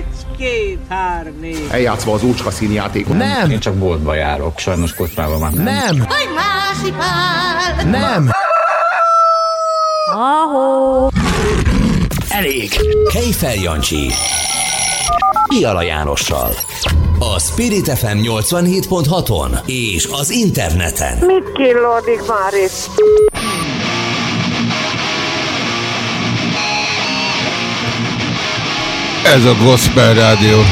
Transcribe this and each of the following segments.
Egy, két, három, négy. Eljátszva az úcska színjátékot. Nem! Én csak boltba járok, sajnos kocsmában már nem. Nem! Vagy másipál! Nem! Ahó! Elég! Kejfel Jancsi. Piala Jánossal. A Spirit FM 87.6-on és az interneten. Mit killódik már itt? Ez a Gospel Rádió.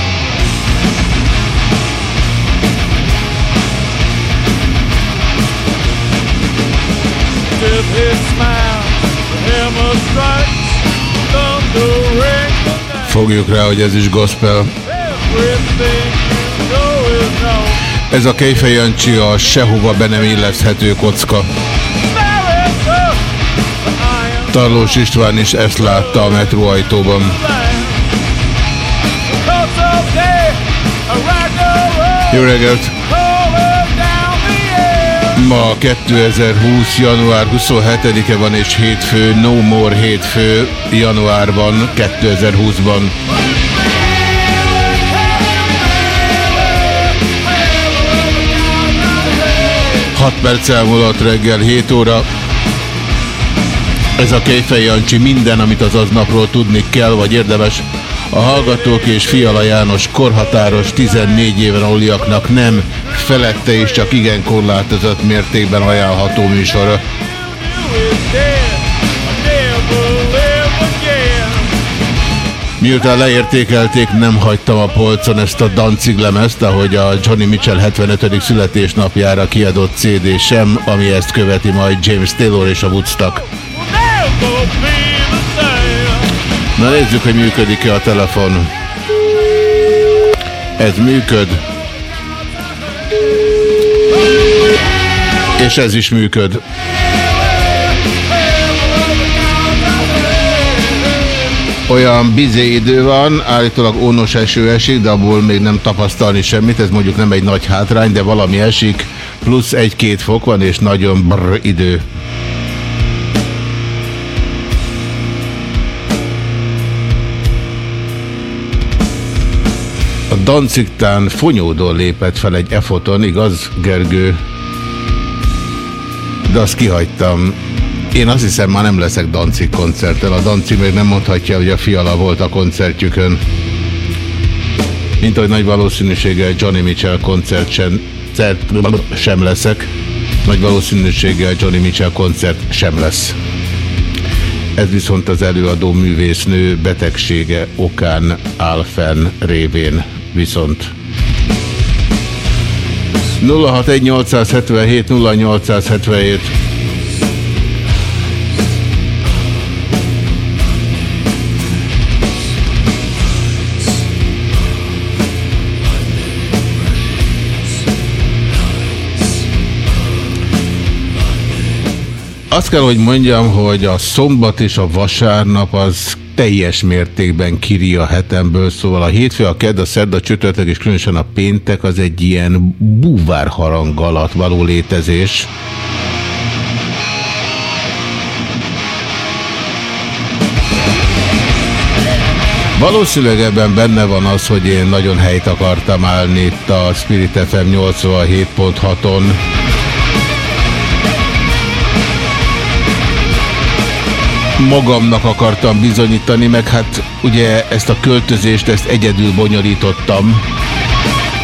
Fogjuk rá, hogy ez is gospel. Ez a Kejfej Jancsi a sehova be nem illeszthető kocka. Tarlós István is ezt látta a metróajtóban. Jó reggelt! Ma 2020. január 27-e van és hétfő, no more hétfő januárban, 2020-ban. Hat perc elmúlott reggel 7 óra. Ez a Kejfej Jancsi minden, amit az aznapról tudni kell, vagy érdemes. A Hallgatók és Fiala János korhatáros 14 éven aluliaknak nem felette és csak igen korlátozott mértékben ajánlható műsora. Miután leértékelték, nem hagytam a polcon ezt a Danzig lemezt, ahogy a Johnny Mitchell 75. születésnapjára kiadott CD sem, ami ezt követi majd James Taylor és a Woodstock. Na nézzük, hogy működik-e a telefon. Ez működ. És ez is működ. Olyan bizé idő van, állítólag ónos eső esik, de abból még nem tapasztalni semmit, ez mondjuk nem egy nagy hátrány, de valami esik, plusz egy-két fok van, és nagyon brr idő. A Dancigtán fonyódon lépett fel egy efoton, igaz, Gergő? De azt kihagytam. Én azt hiszem, már nem leszek Dancig koncerten. A Dancig még nem mondhatja, hogy a fiala volt a koncertjükön. Mint ahogy nagy valószínűséggel Johnny Mitchell koncert sem, sem leszek. Nagy valószínűséggel Johnny Mitchell koncert sem lesz. Ez viszont az előadó művésznő betegsége okán áll fenn révén viszont. 061 877 0877 Azt kell, hogy mondjam, hogy a szombat és a vasárnap az teljes mértékben kiri a hetemből, szóval a hétfő, a kedd, a szerd, a csütörtök és különösen a péntek az egy ilyen búvárharang alatt való létezés. Valószínűleg ebben benne van az, hogy én nagyon helyt akartam állni itt a Spirit FM 87.6-on. magamnak akartam bizonyítani, meg hát ugye ezt a költözést, ezt egyedül bonyolítottam.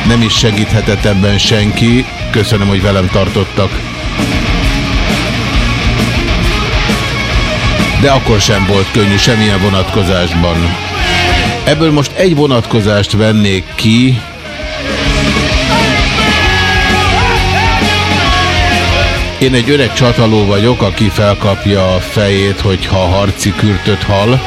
Nem is segíthetett ebben senki. Köszönöm, hogy velem tartottak. De akkor sem volt könnyű semmilyen vonatkozásban. Ebből most egy vonatkozást vennék ki, Én egy öreg csataló vagyok, aki felkapja a fejét, hogyha harci kürtöt hal.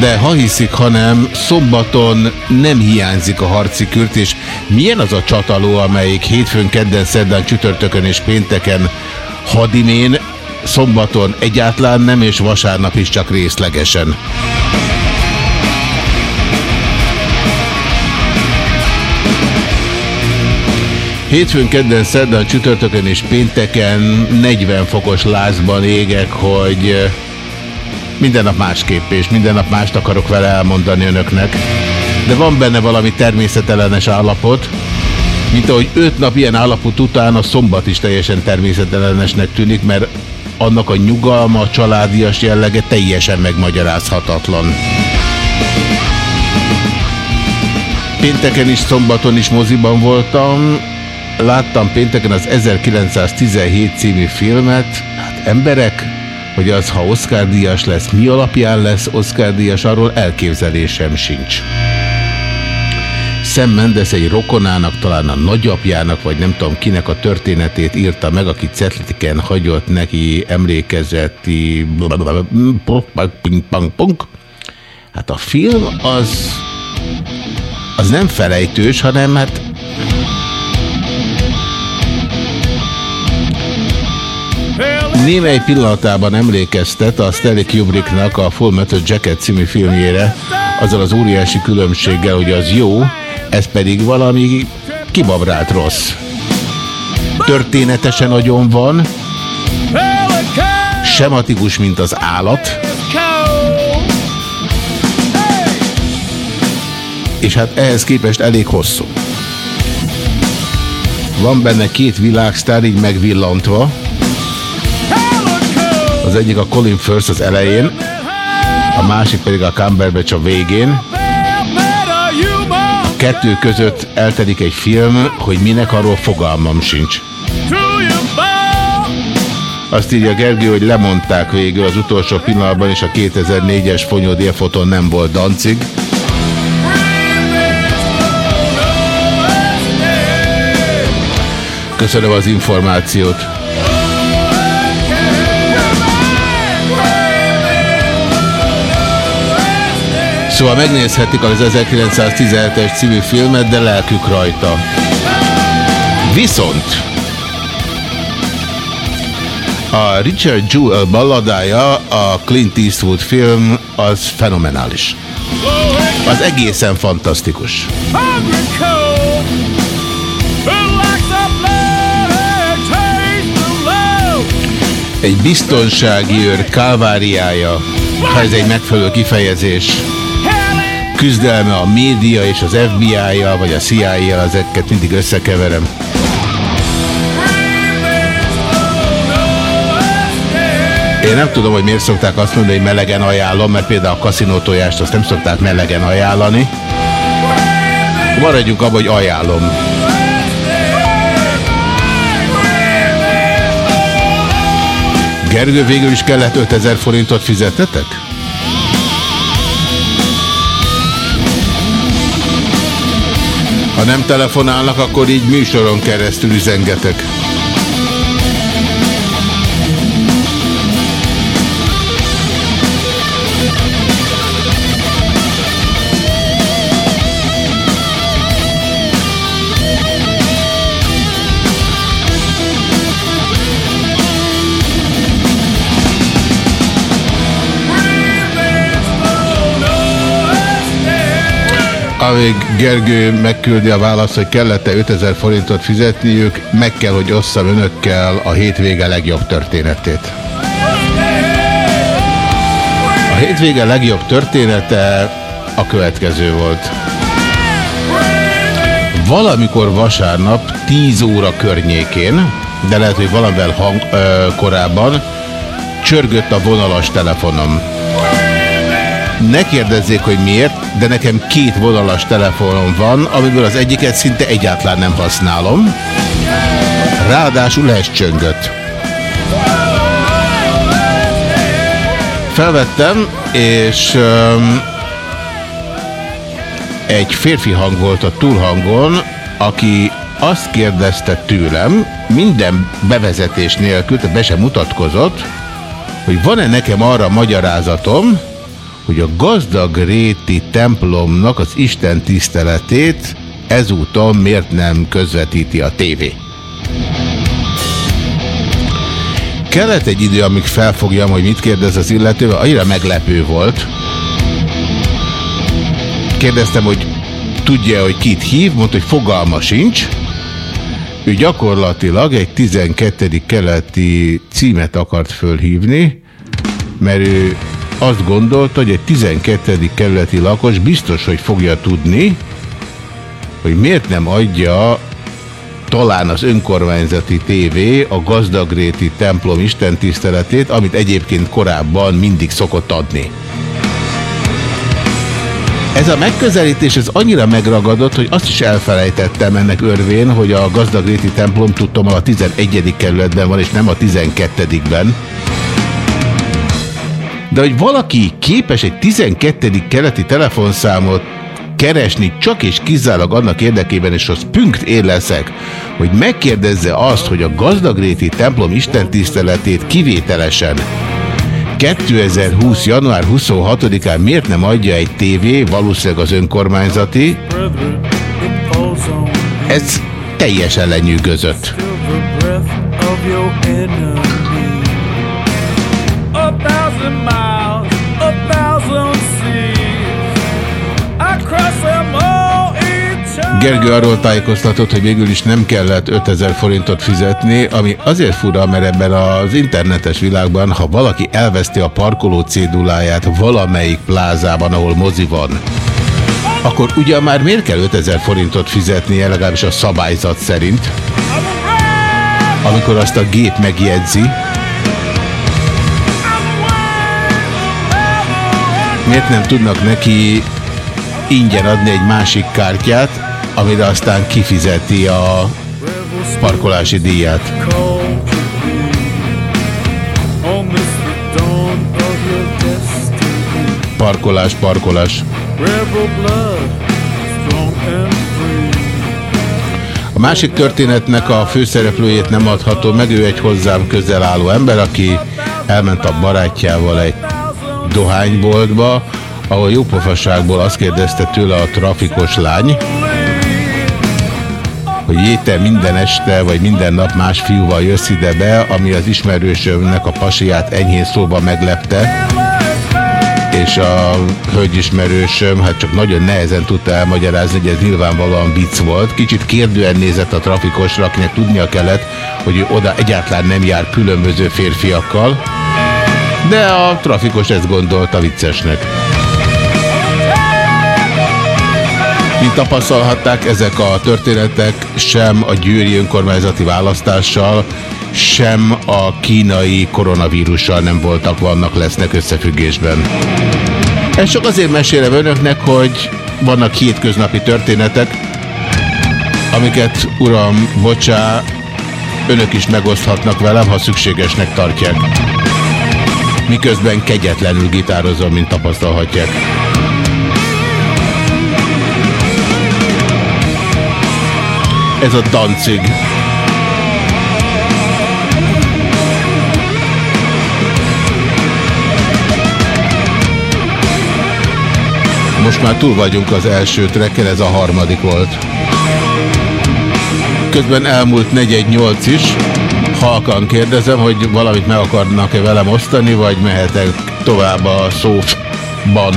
De ha hiszik, ha nem, szombaton nem hiányzik a harci kürt, és milyen az a csataló, amelyik hétfőn, kedden, szerdán, csütörtökön és pénteken hadimén, szombaton egyáltalán nem, és vasárnap is csak részlegesen. Hétfőn, kedden, szerdán, csütörtökön és pénteken 40 fokos lázban égek, hogy minden nap másképp, és minden nap mást akarok vele elmondani önöknek. de van benne valami természetellenes állapot, mint ahogy öt nap ilyen állapot után a szombat is teljesen természetellenesnek tűnik, mert annak a nyugalma, családias jellege teljesen megmagyarázhatatlan. Pénteken is, szombaton is moziban voltam, láttam pénteken az 1917 című filmet, hát emberek, hogy az, ha Oscar díjas lesz, mi alapján lesz Oscar díjas, arról elképzelésem sincs. Sam Mendes egy rokonának, talán a nagyapjának, vagy nem tudom kinek a történetét írta meg, aki cetlitiken hagyott neki emlékezeti Hát a film az az nem felejtős, hanem hát némely pillanatában emlékeztet a Stanley Kubricknak a Full Metal Jacket című filmjére, azzal az óriási különbséggel, hogy az jó, ez pedig valami kibabrált rossz. Történetesen nagyon van, sematikus, mint az állat, és hát ehhez képest elég hosszú. Van benne két világsztár így megvillantva, az egyik a Colin Firth az elején, a másik pedig a Cumberbatch a végén. A kettő között eltelik egy film, hogy minek arról fogalmam sincs. Azt írja Gergő, hogy lemondták végül az utolsó pillanatban, és a 2004-es Fonyódi foton nem volt dancig. Köszönöm az információt. Szóval megnézhetik az 1917-es című filmet, de lelkük rajta. Viszont a Richard Jewell balladája, a Clint Eastwood film, az fenomenális. Az egészen fantasztikus. Egy biztonsági őr káváriája, ha ez egy megfelelő kifejezés küzdelme a média és az FBI-jal, vagy a CIA-jal, ezeket mindig összekeverem. Én nem tudom, hogy miért szokták azt mondani, hogy melegen ajánlom, mert például a kaszinótojást azt nem szokták melegen ajánlani. Maradjunk abban, hogy ajánlom. Gergő, végül is kellett 5000 forintot fizettetek? Ha nem telefonálnak, akkor így műsoron keresztül üzengetek. Amíg Gergő megküldi a választ, hogy kellett-e 5000 forintot fizetniük, meg kell, hogy osszam önökkel a hétvége legjobb történetét. A hétvége legjobb története a következő volt. Valamikor vasárnap 10 óra környékén, de lehet, hogy valamivel hang, ö, korábban, csörgött a vonalas telefonom. Ne kérdezzék, hogy miért, de nekem két vonalas telefonom van, amiből az egyiket szinte egyáltalán nem használom. Ráadásul ez csöngött. Felvettem, és um, egy férfi hang volt a túlhangon, aki azt kérdezte tőlem, minden bevezetés nélkül, tehát be sem mutatkozott, hogy van-e nekem arra magyarázatom, hogy a gazdag réti templomnak az Isten tiszteletét ezúton miért nem közvetíti a tévé. Kellett egy idő, amíg felfogjam, hogy mit kérdez az illető, annyira meglepő volt. Kérdeztem, hogy tudja, hogy kit hív, mondta, hogy fogalma sincs. Ő gyakorlatilag egy 12. keleti címet akart fölhívni, mert ő azt gondolta, hogy egy 12. kerületi lakos biztos, hogy fogja tudni, hogy miért nem adja talán az önkormányzati tévé a gazdagréti templom istentiszteletét, amit egyébként korábban mindig szokott adni. Ez a megközelítés ez annyira megragadott, hogy azt is elfelejtettem ennek örvén, hogy a gazdagréti templom tudtom a 11. kerületben van, és nem a 12-ben. De hogy valaki képes egy 12. keleti telefonszámot keresni csak és kizárólag annak érdekében, és az pünkt én hogy megkérdezze azt, hogy a gazdagréti templom istentiszteletét kivételesen 2020. január 26-án miért nem adja egy tévé, valószínűleg az önkormányzati, ez teljesen lenyűgözött. Gergő arról tájékoztatott, hogy végül is nem kellett 5000 forintot fizetni, ami azért fura, mert ebben az internetes világban, ha valaki elveszti a parkoló céduláját valamelyik plázában, ahol mozi van, akkor ugyan már miért kell 5000 forintot fizetnie, legalábbis a szabályzat szerint, amikor azt a gép megjegyzi, miért nem tudnak neki ingyen adni egy másik kártyát, amire aztán kifizeti a parkolási díját. Parkolás, parkolás. A másik történetnek a főszereplőjét nem adható meg, ő egy hozzám közel álló ember, aki elment a barátjával egy dohányboltba, ahol jópofaságból azt kérdezte tőle a trafikos lány, hogy jéte minden este, vagy minden nap más fiúval jössz ide be, ami az ismerősömnek a pasiát enyhén szóba meglepte, és a hölgyismerősöm hát csak nagyon nehezen tudta elmagyarázni, hogy ez nyilvánvalóan vicc volt. Kicsit kérdően nézett a trafikosra, akinek tudnia kellett, hogy ő oda egyáltalán nem jár különböző férfiakkal, de a trafikos ezt gondolta viccesnek. Mint tapasztalhatták, ezek a történetek sem a győri önkormányzati választással, sem a kínai koronavírussal nem voltak, vannak, lesznek összefüggésben. Ez csak azért mesélem önöknek, hogy vannak hétköznapi történetek, amiket, uram, bocsá, önök is megoszthatnak velem, ha szükségesnek tartják. Miközben kegyetlenül gitározom, mint tapasztalhatják. Ez a Danzig. Most már túl vagyunk az első trekken, ez a harmadik volt. Közben elmúlt 418 is. Halkan kérdezem, hogy valamit meg akarnak-e velem osztani, vagy mehetek tovább a szóban.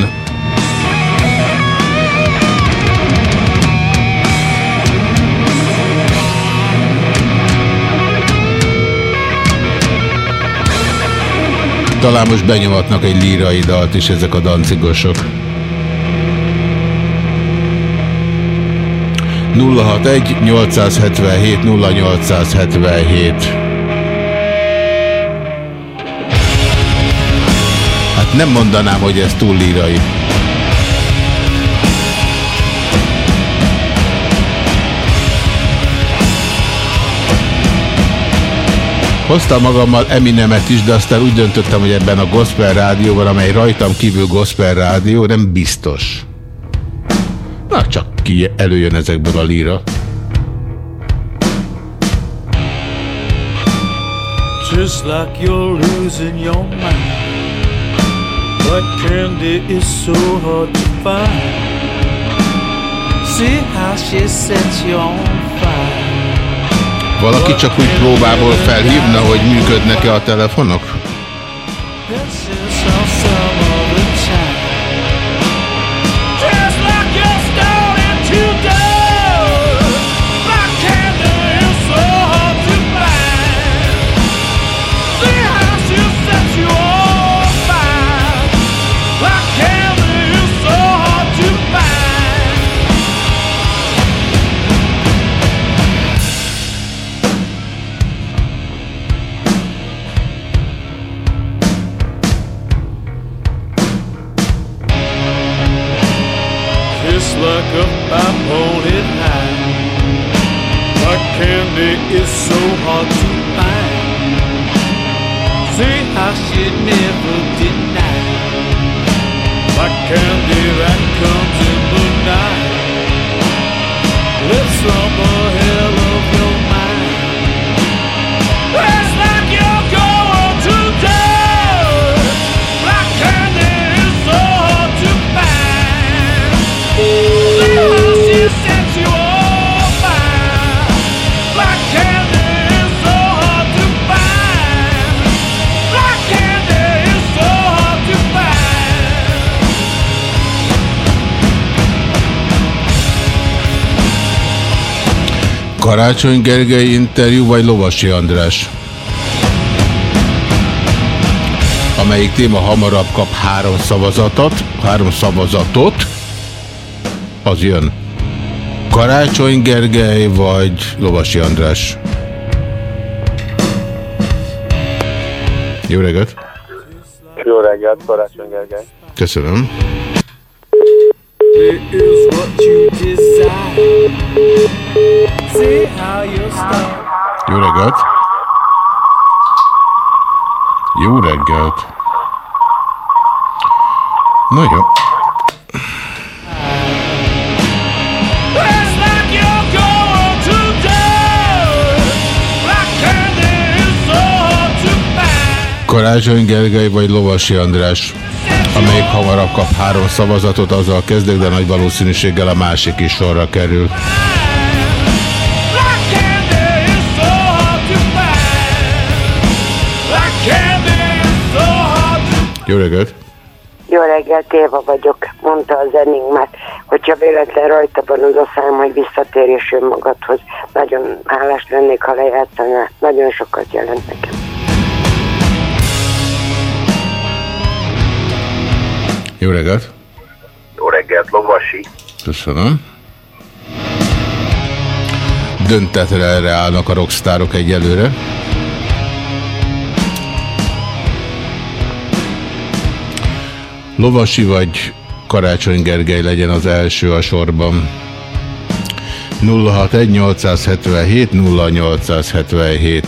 Talán most benyomatnak egy lírai dalt is ezek a dancigosok. 061 877 0877 Hát nem mondanám, hogy ez túl lírai. Hoztam magammal Eminemet is, de aztán úgy döntöttem, hogy ebben a gospel rádióban, amely rajtam kívül gospel rádió, nem biztos. Na, csak ki előjön ezekből a líra. Just like you're losing your mind But candy is so hard to find See how she sets you on fire valaki csak úgy próbából felhívna, hogy működnek-e a telefonok? Karácsony Gergely interjú vagy Lovasi András? Amelyik téma hamarabb kap három szavazatot, három szavazatot, az jön. Karácsony Gergely vagy Lovasi András? Jó reggelt! Jó reggelt, Karácsony Gergely. Köszönöm. Jó reggelt! Na jó. Karácsony Gergely vagy Lovasi András? Amelyik hamarabb kap három szavazatot, azzal kezdek, de nagy valószínűséggel a másik is sorra kerül. Jó reggelt! Jó reggelt, Éva vagyok, mondta az Enigmát, hogyha véletlen rajta van az a szám, hogy visszatérés önmagadhoz. Nagyon hálás lennék, ha lejátszaná. Nagyon sokat jelent nekem. Jó reggelt! Jó reggelt, Lovasi. Köszönöm. Döntetre erre állnak a rockstárok egyelőre. Lovasi vagy Karácsony Gergely legyen az első a sorban. 061 877 0877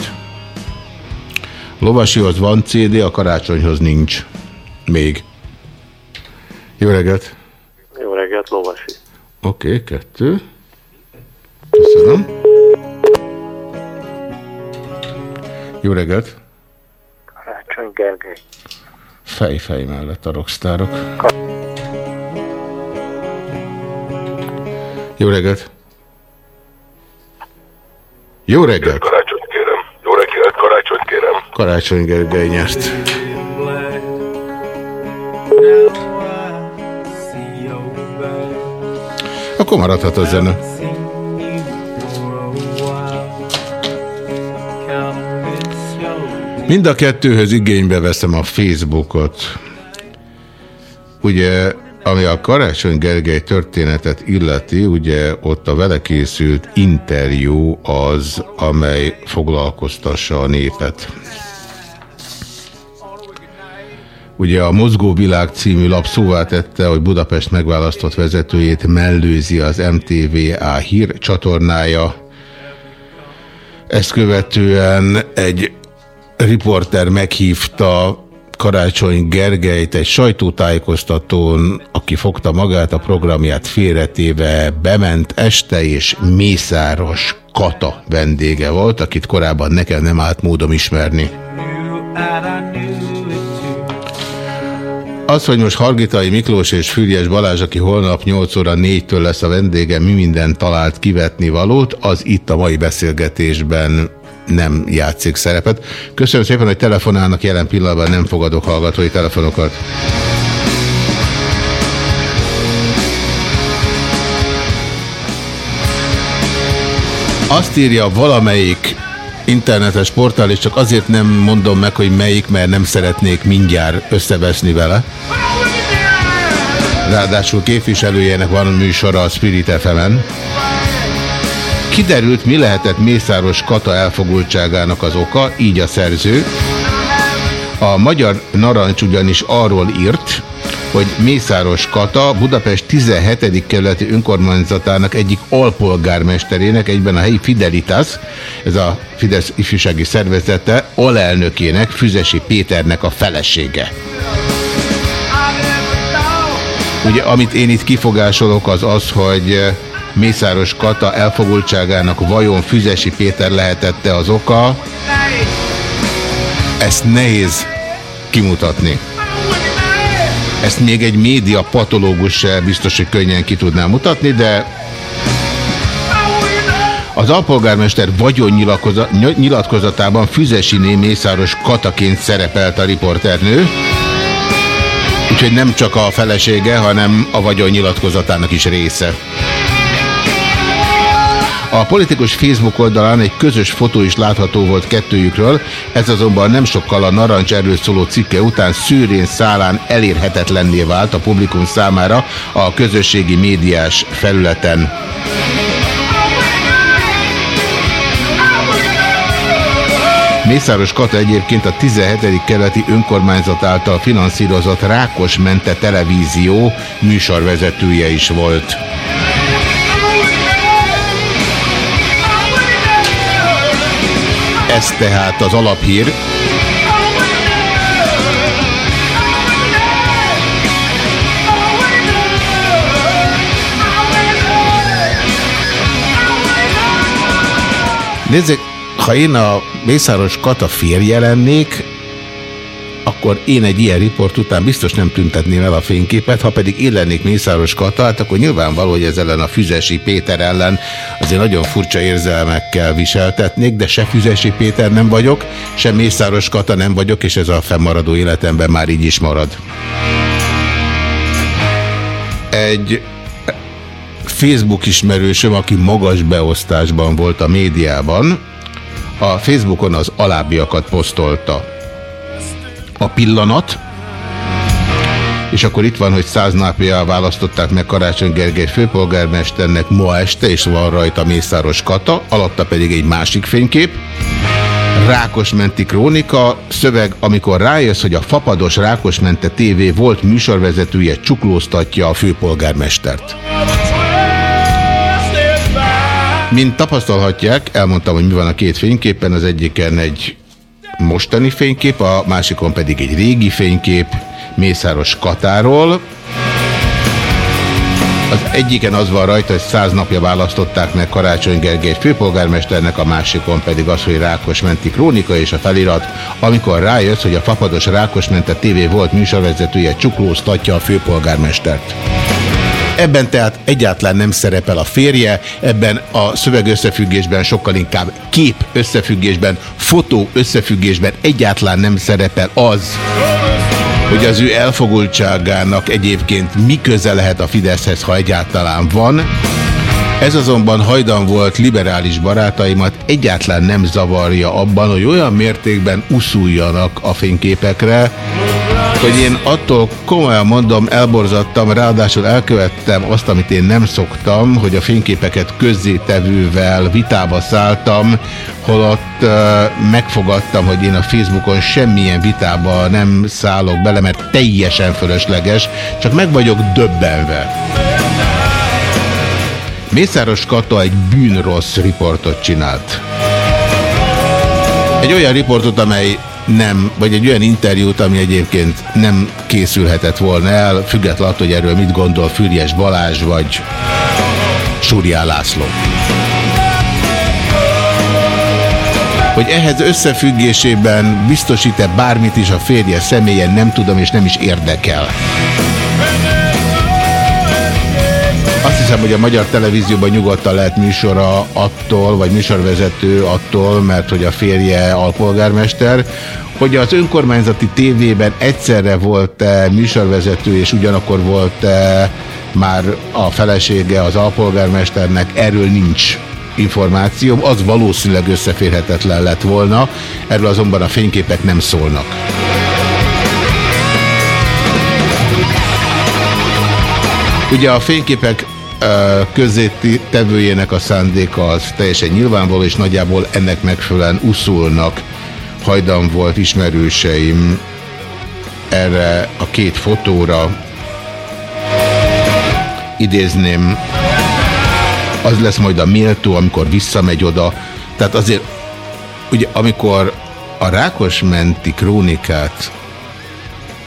Lovasihoz van CD, a karácsonyhoz nincs. Még. Jó reggelt! Jó reggelt, Lovasi. Oké, okay, kettő. Köszönöm. Jó reggelt! Karácsony Gergely. Fej-fej mellett a rockstárok. Jó reggelt! Jó reggelt! Karácsony kérem. Jó reggelt, karácsony kérem. Karácsony Gergely nyert. Akkor maradhat a zene. Mind a kettőhöz igénybe veszem a Facebookot. Ugye, ami a Karácsony Gergely történetet illeti, ugye ott a vele készült interjú az, amely foglalkoztassa a népet. Ugye a Mozgó Világ című lap szóvá tette, hogy Budapest megválasztott vezetőjét mellőzi az MTVA hír csatornája. Ezt követően egy riporter meghívta Karácsony Gergelyt egy sajtótájékoztatón, aki fogta magát a programját félretéve, bement este, és Mészáros Kata vendége volt, akit korábban nekem nem állt módom ismerni. Az, hogy most Hargitai Miklós és Füriyes Balázs, aki holnap 8 óra 4-től lesz a vendége, mi minden talált kivetni valót, az itt a mai beszélgetésben nem játszik szerepet. Köszönöm szépen, hogy telefonálnak, jelen pillanatban nem fogadok hallgatói telefonokat. Azt írja valamelyik internetes portál, és csak azért nem mondom meg, hogy melyik, mert nem szeretnék mindjárt összeveszni vele. Ráadásul képviselőjének van műsora a Spirit FM-en. Kiderült, mi lehetett Mészáros Kata elfogultságának az oka, így a szerző. A Magyar Narancs ugyanis arról írt, hogy Mészáros Kata, Budapest 17. kerületi önkormányzatának egyik alpolgármesterének, egyben a helyi Fidelitas, ez a Fidesz ifjúsági szervezete, alelnökének, Füzesi Péternek a felesége. Ugye, amit én itt kifogásolok, az az, hogy Mészáros Kata elfogultságának vajon Füzesi Péter lehetette az oka, ezt nehéz kimutatni. Ezt még egy média patológus biztos, hogy könnyen ki tudná mutatni, de az alpolgármester vagyonnyilatkozatában Füzesiné Mészáros Kataként szerepelt a riporternő, úgyhogy nem csak a felesége, hanem a vagyonnyilatkozatának is része. A politikus Facebook oldalán egy közös fotó is látható volt kettőjükről, ez azonban nem sokkal a narancs erről szóló cikke után szűrén szálán elérhetetlenné vált a publikum számára a közösségi médiás felületen. Mészáros Kata egyébként a 17. keleti önkormányzat által finanszírozott Rákos Mente televízió műsorvezetője is volt. Ez tehát az alaphír. Nézzék, ha én a Mészáros Kata férje lennék, akkor én egy ilyen riport után biztos nem tüntetném el a fényképet, ha pedig én lennék Mészáros Kata, hát akkor nyilvánvaló, hogy ez ellen a Füzesi Péter ellen azért nagyon furcsa érzelmekkel viseltetnék, de se Füzesi Péter nem vagyok, se Mészáros Kata nem vagyok, és ez a fennmaradó életemben már így is marad. Egy Facebook ismerősöm, aki magas beosztásban volt a médiában, a Facebookon az alábbiakat posztolta a pillanat, és akkor itt van, hogy száz napja választották meg Karácsony Gergely főpolgármesternek ma este, és van rajta Mészáros Kata, alatta pedig egy másik fénykép. Rákosmenti krónika, szöveg, amikor rájössz, hogy a Fapados Rákosmente TV volt műsorvezetője csuklóztatja a főpolgármestert. Mint tapasztalhatják, elmondtam, hogy mi van a két fényképen, az egyiken egy mostani fénykép, a másikon pedig egy régi fénykép Mészáros Katáról. Az egyiken az van rajta, hogy száz napja választották meg Karácsony Gergely főpolgármesternek, a másikon pedig az, hogy Rákosmenti krónika és a felirat, amikor rájössz, hogy a fapados Rákosmente TV volt műsorvezetője csuklóztatja a főpolgármestert. Ebben tehát egyáltalán nem szerepel a férje, ebben a szöveg összefüggésben sokkal inkább kép összefüggésben, fotó összefüggésben egyáltalán nem szerepel az, hogy az ő elfogultságának egyébként mi köze lehet a Fideszhez, ha egyáltalán van. Ez azonban hajdan volt liberális barátaimat egyáltalán nem zavarja abban, hogy olyan mértékben uszuljanak a fényképekre, hogy én attól komolyan mondom, elborzattam, ráadásul elkövettem azt, amit én nem szoktam, hogy a fényképeket közzétevővel vitába szálltam, holott uh, megfogadtam, hogy én a Facebookon semmilyen vitába nem szállok bele, mert teljesen fölösleges, csak meg vagyok döbbenve. Mészáros Kata egy bűnrossz riportot csinált. Egy olyan riportot, amely nem, vagy egy olyan interjút, ami egyébként nem készülhetett volna el, függetlenül hogy erről mit gondol Fürjes Balázs, vagy Súriá László. Hogy ehhez összefüggésében biztosít-e bármit is a férje személyen, nem tudom és nem is érdekel. Hiszem, hogy a magyar televízióban nyugodtan lehet műsora attól, vagy műsorvezető attól, mert hogy a férje alpolgármester, hogy az önkormányzati tévében egyszerre volt -e műsorvezető, és ugyanakkor volt -e már a felesége az alpolgármesternek, erről nincs információm, az valószínűleg összeférhetetlen lett volna, erről azonban a fényképek nem szólnak. Ugye a fényképek tevőjének a szándéka az teljesen nyilvánvaló, és nagyjából ennek megfelelően uszulnak. Hajdan volt ismerőseim erre a két fotóra, idézném, az lesz majd a méltó, amikor visszamegy oda. Tehát azért, ugye amikor a Rákosmenti krónikát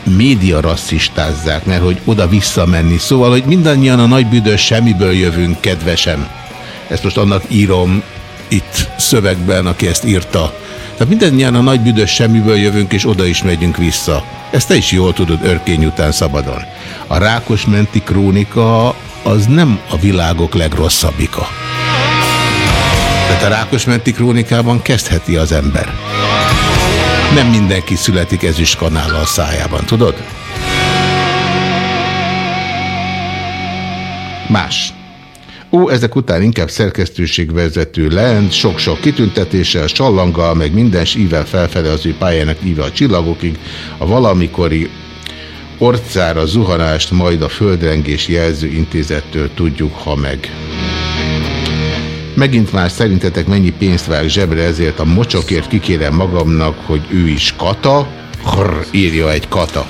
média rasszistázzák, mert hogy oda visszamenni. Szóval, hogy mindannyian a nagy büdös semmiből jövünk, kedvesen. Ezt most annak írom itt szövegben, aki ezt írta. Tehát mindannyian a nagy büdös semmiből jövünk, és oda is megyünk vissza. Ezt te is jól tudod örkény után szabadon. A Rákosmenti krónika az nem a világok legrosszabbika. Tehát a Rákosmenti krónikában kezdheti az ember. Nem mindenki születik ezüst kanállal szájában, tudod? Más. Ó, ezek után inkább szerkesztőségvezető lent, sok-sok kitüntetéssel, sallanggal, meg minden ível felfele az ő pályának íve a csillagokig, a valamikori orcára zuhanást majd a földrengés jelző intézettől tudjuk, ha meg. Megint már szerintetek mennyi pénzt vág zsebre, ezért a mocsokért kikérem magamnak, hogy ő is kata. Hrr, írja egy kata.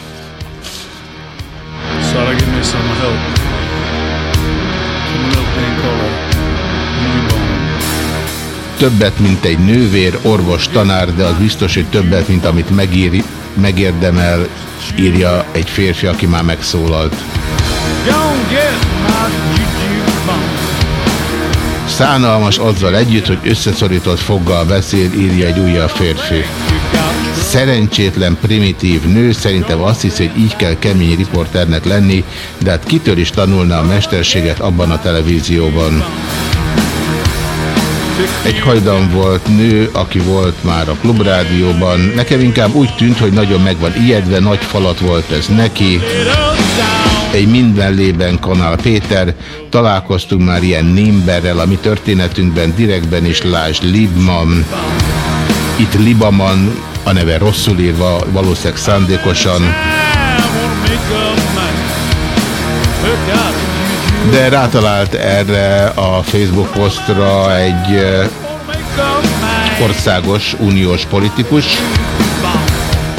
Cola. Többet, mint egy nővér, orvos, tanár, de az biztos, hogy többet, mint amit megír, megérdemel, írja egy férfi, aki már megszólalt. Don't Szánalmas azzal együtt, hogy összeszorított foggal beszél, írja egy újabb férfi. Szerencsétlen, primitív nő szerintem azt hiszi, hogy így kell kemény riporternek lenni, de hát kitől is tanulna a mesterséget abban a televízióban. Egy hajdan volt nő, aki volt már a klubrádióban. Nekem inkább úgy tűnt, hogy nagyon meg van ijedve, nagy falat volt ez neki. Egy mindenlében Kanál Péter. Találkoztunk már ilyen Nimberrel, a mi történetünkben direktben is Lásd Libman. Itt Libaman, a neve rosszul írva, valószínűleg szándékosan. De rátalált erre a Facebook posztra egy eh, országos uniós politikus.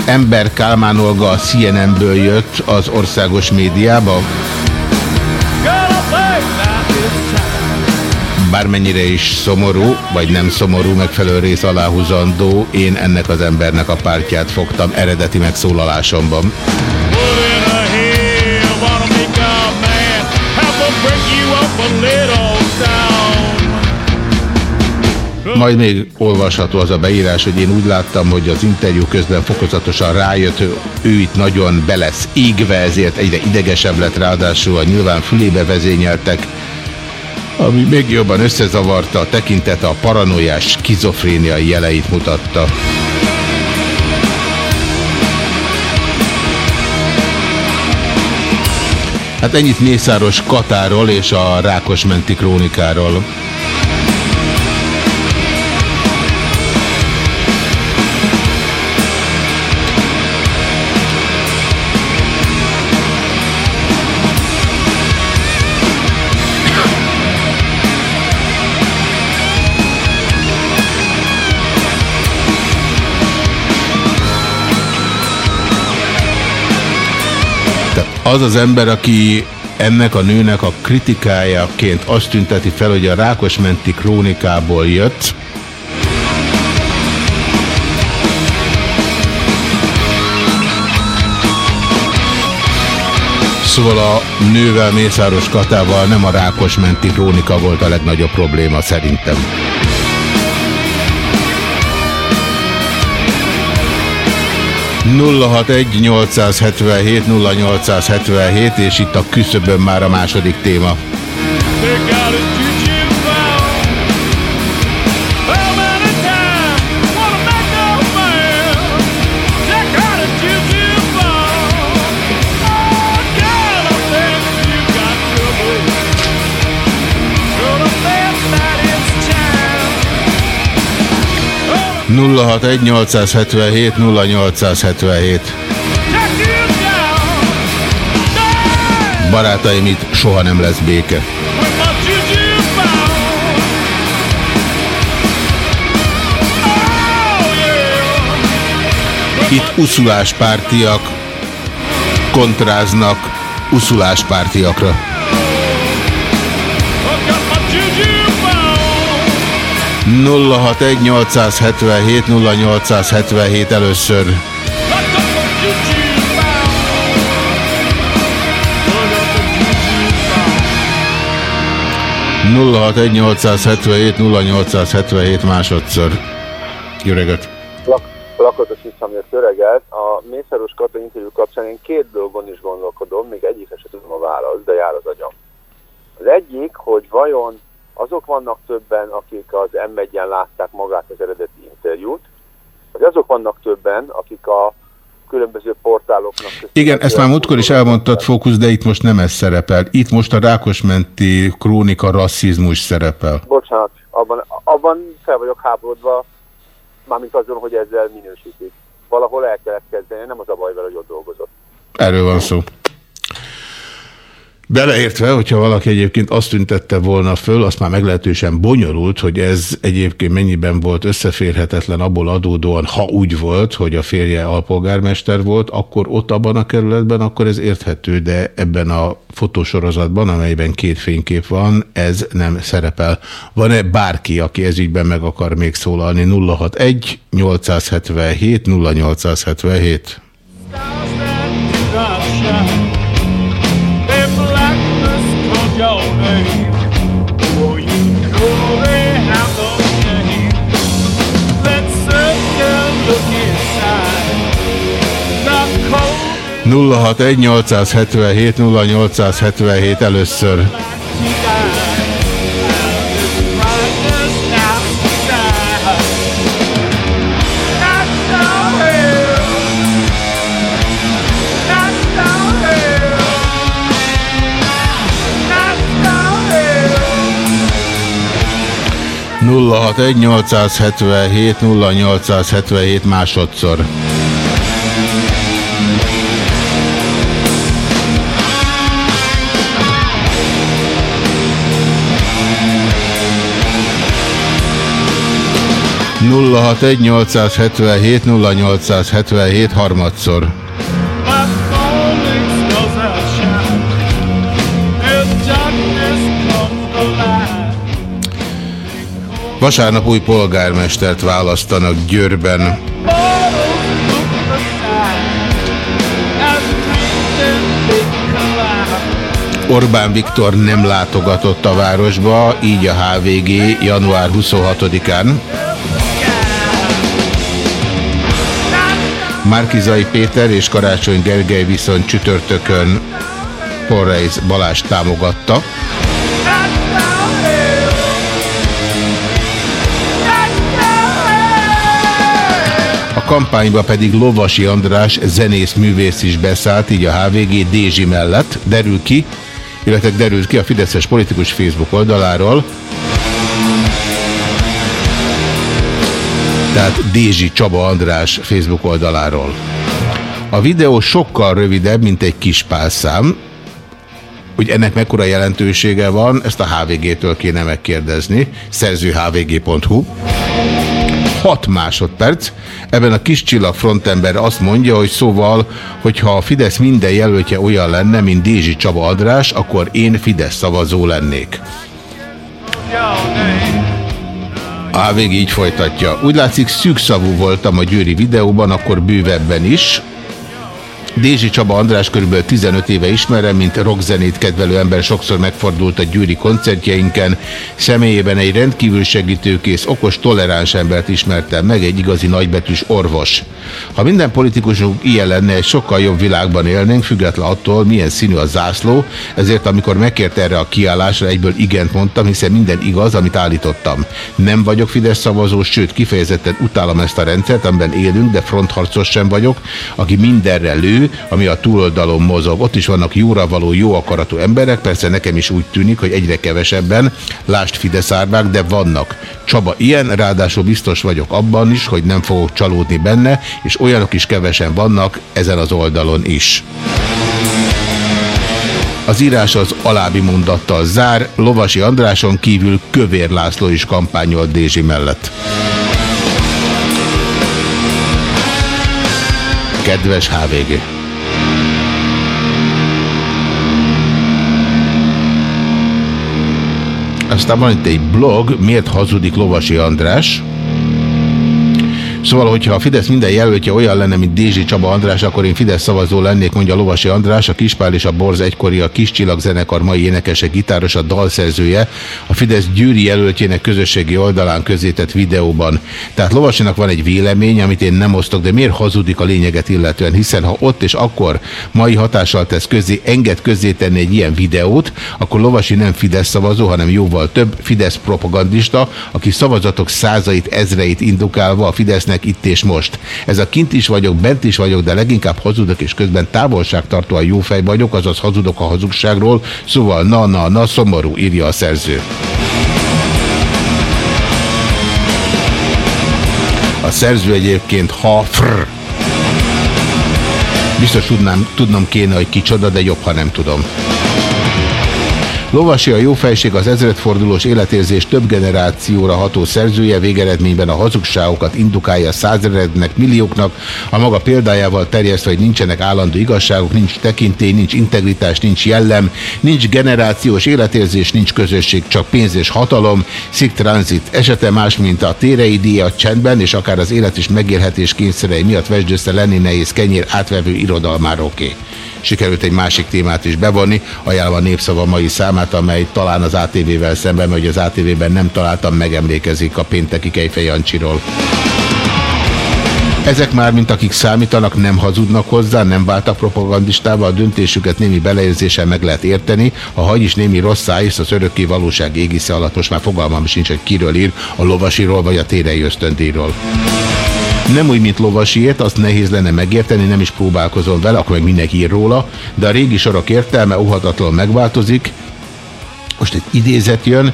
Ember Kálmán Olga a CNN-ből jött az országos médiába. Bármennyire is szomorú, vagy nem szomorú, megfelelő rész aláhúzandó, én ennek az embernek a pártját fogtam eredeti megszólalásomban. Majd még olvasható az a beírás, hogy én úgy láttam, hogy az interjú közben fokozatosan rájött, hogy ő itt nagyon be lesz égve, ezért egyre idegesebb lett, ráadásul a nyilván fülébe vezényeltek, ami még jobban összezavarta a tekintete, a paranoiás skizofréniai jeleit mutatta. Hát ennyit Mészáros Katáról és a Rákosmenti krónikáról. Az az ember, aki ennek a nőnek a kritikájaként azt tünteti fel, hogy a Rákosmenti krónikából jött, Szóval a nővel, Mészáros Katával nem a Rákosmenti krónika volt a legnagyobb probléma szerintem. 061-877-0877, és itt a küszöbön már a második téma. They 061 0877 Barátaim, itt soha nem lesz béke. Itt uszuláspártiak kontráznak uszuláspártiakra. 061 877 0877 először. 061 877 0877 másodszor. Jó reggelt! Lak Lakatos Iszamért öreget. A Mészáros Kata interjú kapcsán én két dolgon is gondolkodom, még egyikre sem tudom a választ, de jár az agyam. Az egyik, hogy vajon azok vannak többen, akik az m látták magát az eredeti interjút, vagy azok vannak többen, akik a különböző portáloknak. Igen, ezt már múltkor is elmondtad, Fókusz, de itt most nem ez szerepel. Itt most a Rákosmenti krónika rasszizmus szerepel. Bocsánat, abban, abban fel vagyok háborodva, mármint azon, hogy ezzel minősítik. Valahol el kellett kezdeni, nem az a baj vele, hogy ott dolgozott. Erről van szó. Beleértve, hogyha valaki egyébként azt tüntette volna föl, azt már meglehetősen bonyolult, hogy ez egyébként mennyiben volt összeférhetetlen abból adódóan, ha úgy volt, hogy a férje alpolgármester volt, akkor ott abban a kerületben, akkor ez érthető, de ebben a fotósorozatban, amelyben két fénykép van, ez nem szerepel. Van-e bárki, aki ezügyben meg akar még szólalni? 061 877 0877 061 877 0877 először. nulla hat egy 877 0877 másodszor. 061 877 0877 harmadszor. Vasárnap új polgármestert választanak Győrben. Orbán Viktor nem látogatott a városba, így a HVG január 26-án. Márkizai Péter és Karácsony Gergely viszont csütörtökön Porreis Balázs támogatta. A kampányba pedig Lovasi András zenész művész is beszállt, így a HVG Dézsi mellett derül ki, illetve derült ki a Fideszes politikus Facebook oldaláról, tehát Dézsi Csaba András Facebook oldaláról. A videó sokkal rövidebb, mint egy kis pálszám, hogy ennek mekkora jelentősége van, ezt a HVG-től kéne megkérdezni, szerzőhvg.hu. 6 másodperc. Ebben a kis csillag frontember azt mondja, hogy szóval, hogyha a Fidesz minden jelöltje olyan lenne, mint Dézsi Csaba András, akkor én Fidesz szavazó lennék. A végig így folytatja. Úgy látszik szűkszavú voltam a győri videóban, akkor bővebben is. Dézsi Csaba András körülbelül 15 éve ismerem, mint rockzenét kedvelő ember sokszor megfordult a győri koncertjeinken. Személyében egy rendkívül segítőkész, okos, toleráns embert ismertem meg, egy igazi nagybetűs orvos. Ha minden politikusunk ilyen lenne, egy sokkal jobb világban élnénk, független attól, milyen színű a zászló, ezért amikor megkért erre a kiállásra, egyből igent mondtam, hiszen minden igaz, amit állítottam. Nem vagyok Fidesz szavazó, sőt kifejezetten utálom ezt a rendszert, amiben élünk, de frontharcos sem vagyok, aki mindenre lő, ami a túloldalon mozog. Ott is vannak jóra való, jó akaratú emberek, persze nekem is úgy tűnik, hogy egyre kevesebben, lást Fidesz árvák, de vannak. Csaba ilyen, ráadásul biztos vagyok abban is, hogy nem fogok csalódni benne, és olyanok is kevesen vannak ezen az oldalon is. Az írás az alábbi mondattal zár, Lovasi Andráson kívül Kövér László is kampányolt Dézsi mellett. Kedves HVG! Aztán van itt egy blog, miért hazudik Lovasi András, Szóval, hogyha a Fidesz minden jelöltje olyan lenne, mint Dézsi Csaba András, akkor én Fidesz szavazó lennék, mondja Lovasi András, a Kispál és a Borz egykori a Kis Csillag zenekar mai énekese, gitáros, a dalszerzője, a Fidesz gyűri jelöltjének közösségi oldalán közétett videóban. Tehát Lovasinak van egy vélemény, amit én nem osztok, de miért hazudik a lényeget illetően, hiszen ha ott és akkor mai hatással tesz közé, enged közé egy ilyen videót, akkor Lovasi nem Fidesz szavazó, hanem jóval több Fidesz propagandista, aki szavazatok százait, ezreit indukálva a Fidesznek lesznek itt és most. Ez a kint is vagyok, bent is vagyok, de leginkább hazudok, és közben távolságtartóan jó fej vagyok, azaz hazudok a hazugságról, szóval na, na, na, szomorú, írja a szerző. A szerző egyébként ha fr. Biztos tudnám, tudnom kéne, hogy kicsoda, de jobb, ha nem tudom. Lovasi a jófejség az ezredfordulós életérzés több generációra ható szerzője, végeredményben a hazugságokat indukálja százerednek, millióknak, a maga példájával terjesztve, hogy nincsenek állandó igazságok, nincs tekintély, nincs integritás, nincs jellem, nincs generációs életérzés, nincs közösség, csak pénz és hatalom, szik transit esete más, mint a térei díja csendben, és akár az élet és megélhetés kényszerei miatt vesd össze lenni nehéz kenyér átvevő irodalmároké sikerült egy másik témát is bevonni, ajánlva a Népszava mai számát, amely talán az ATV-vel szemben, hogy az ATV-ben nem találtam, megemlékezik a pénteki Kejfej Jancsiról. Ezek már, mint akik számítanak, nem hazudnak hozzá, nem váltak propagandistával, a döntésüket némi beleérzéssel meg lehet érteni, ha hagy is némi rossz szájsz az örökké valóság égisze alatt, most már fogalmam sincs, hogy kiről ír, a lovasiról vagy a térei ösztöndíjról. Nem úgy, mint lovasiért, azt nehéz lenne megérteni, nem is próbálkozom vele, akkor meg mindenki ír róla, de a régi sorok értelme óhatatlanul megváltozik. Most egy idézet jön,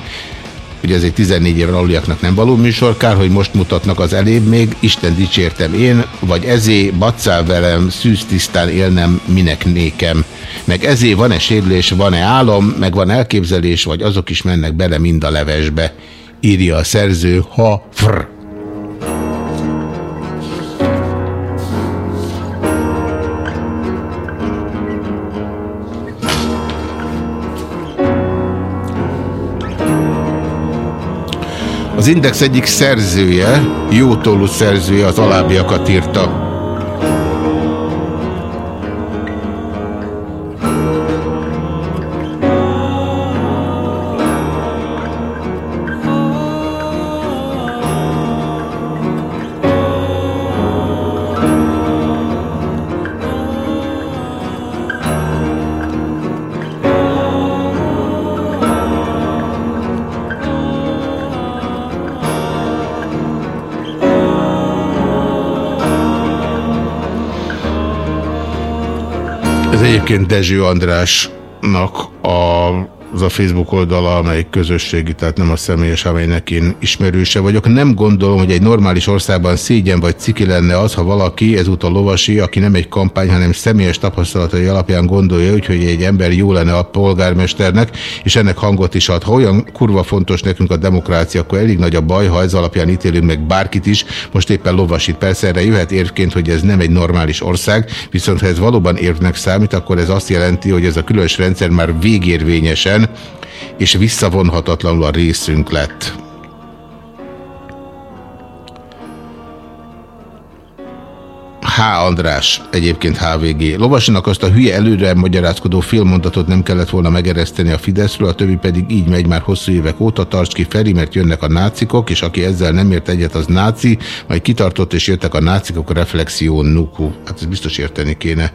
hogy ez egy 14 éven aluliaknak nem való műsor, kár, hogy most mutatnak az elébb még, Isten dicsértem én, vagy ezé bacál velem, szűz tisztán élnem, minek nékem. Meg ezé van-e sérülés, van-e álom, meg van elképzelés, vagy azok is mennek bele mind a levesbe. Írja a szerző, ha fr. Az Index egyik szerzője, jótólú szerzője az alábbiakat írta. Egyébként Dezső Andrásnak a az a Facebook oldala, amely közösségi, tehát nem a személyes, amelynek én ismerőse vagyok. Nem gondolom, hogy egy normális országban szégyen vagy ciki lenne az, ha valaki, ezúttal lovasi, aki nem egy kampány, hanem személyes tapasztalatai alapján gondolja, hogy, hogy egy ember jó lenne a polgármesternek, és ennek hangot is ad. Ha olyan kurva fontos nekünk a demokrácia, akkor elég nagy a baj, ha ez alapján ítélünk meg bárkit is. Most éppen lovasit. Persze erre jöhet érvként, hogy ez nem egy normális ország, viszont ha ez valóban érvnek számít, akkor ez azt jelenti, hogy ez a különös rendszer már végérvényesen ellen, és visszavonhatatlanul a részünk lett. H. András, egyébként HVG. Lovasinak azt a hülye előre magyarázkodó félmondatot nem kellett volna megereszteni a Fideszről, a többi pedig így megy már hosszú évek óta, tarts ki Feri, mert jönnek a nácikok, és aki ezzel nem ért egyet, az náci, majd kitartott, és jöttek a nácikok, a reflexió nuku. Hát ez biztos érteni kéne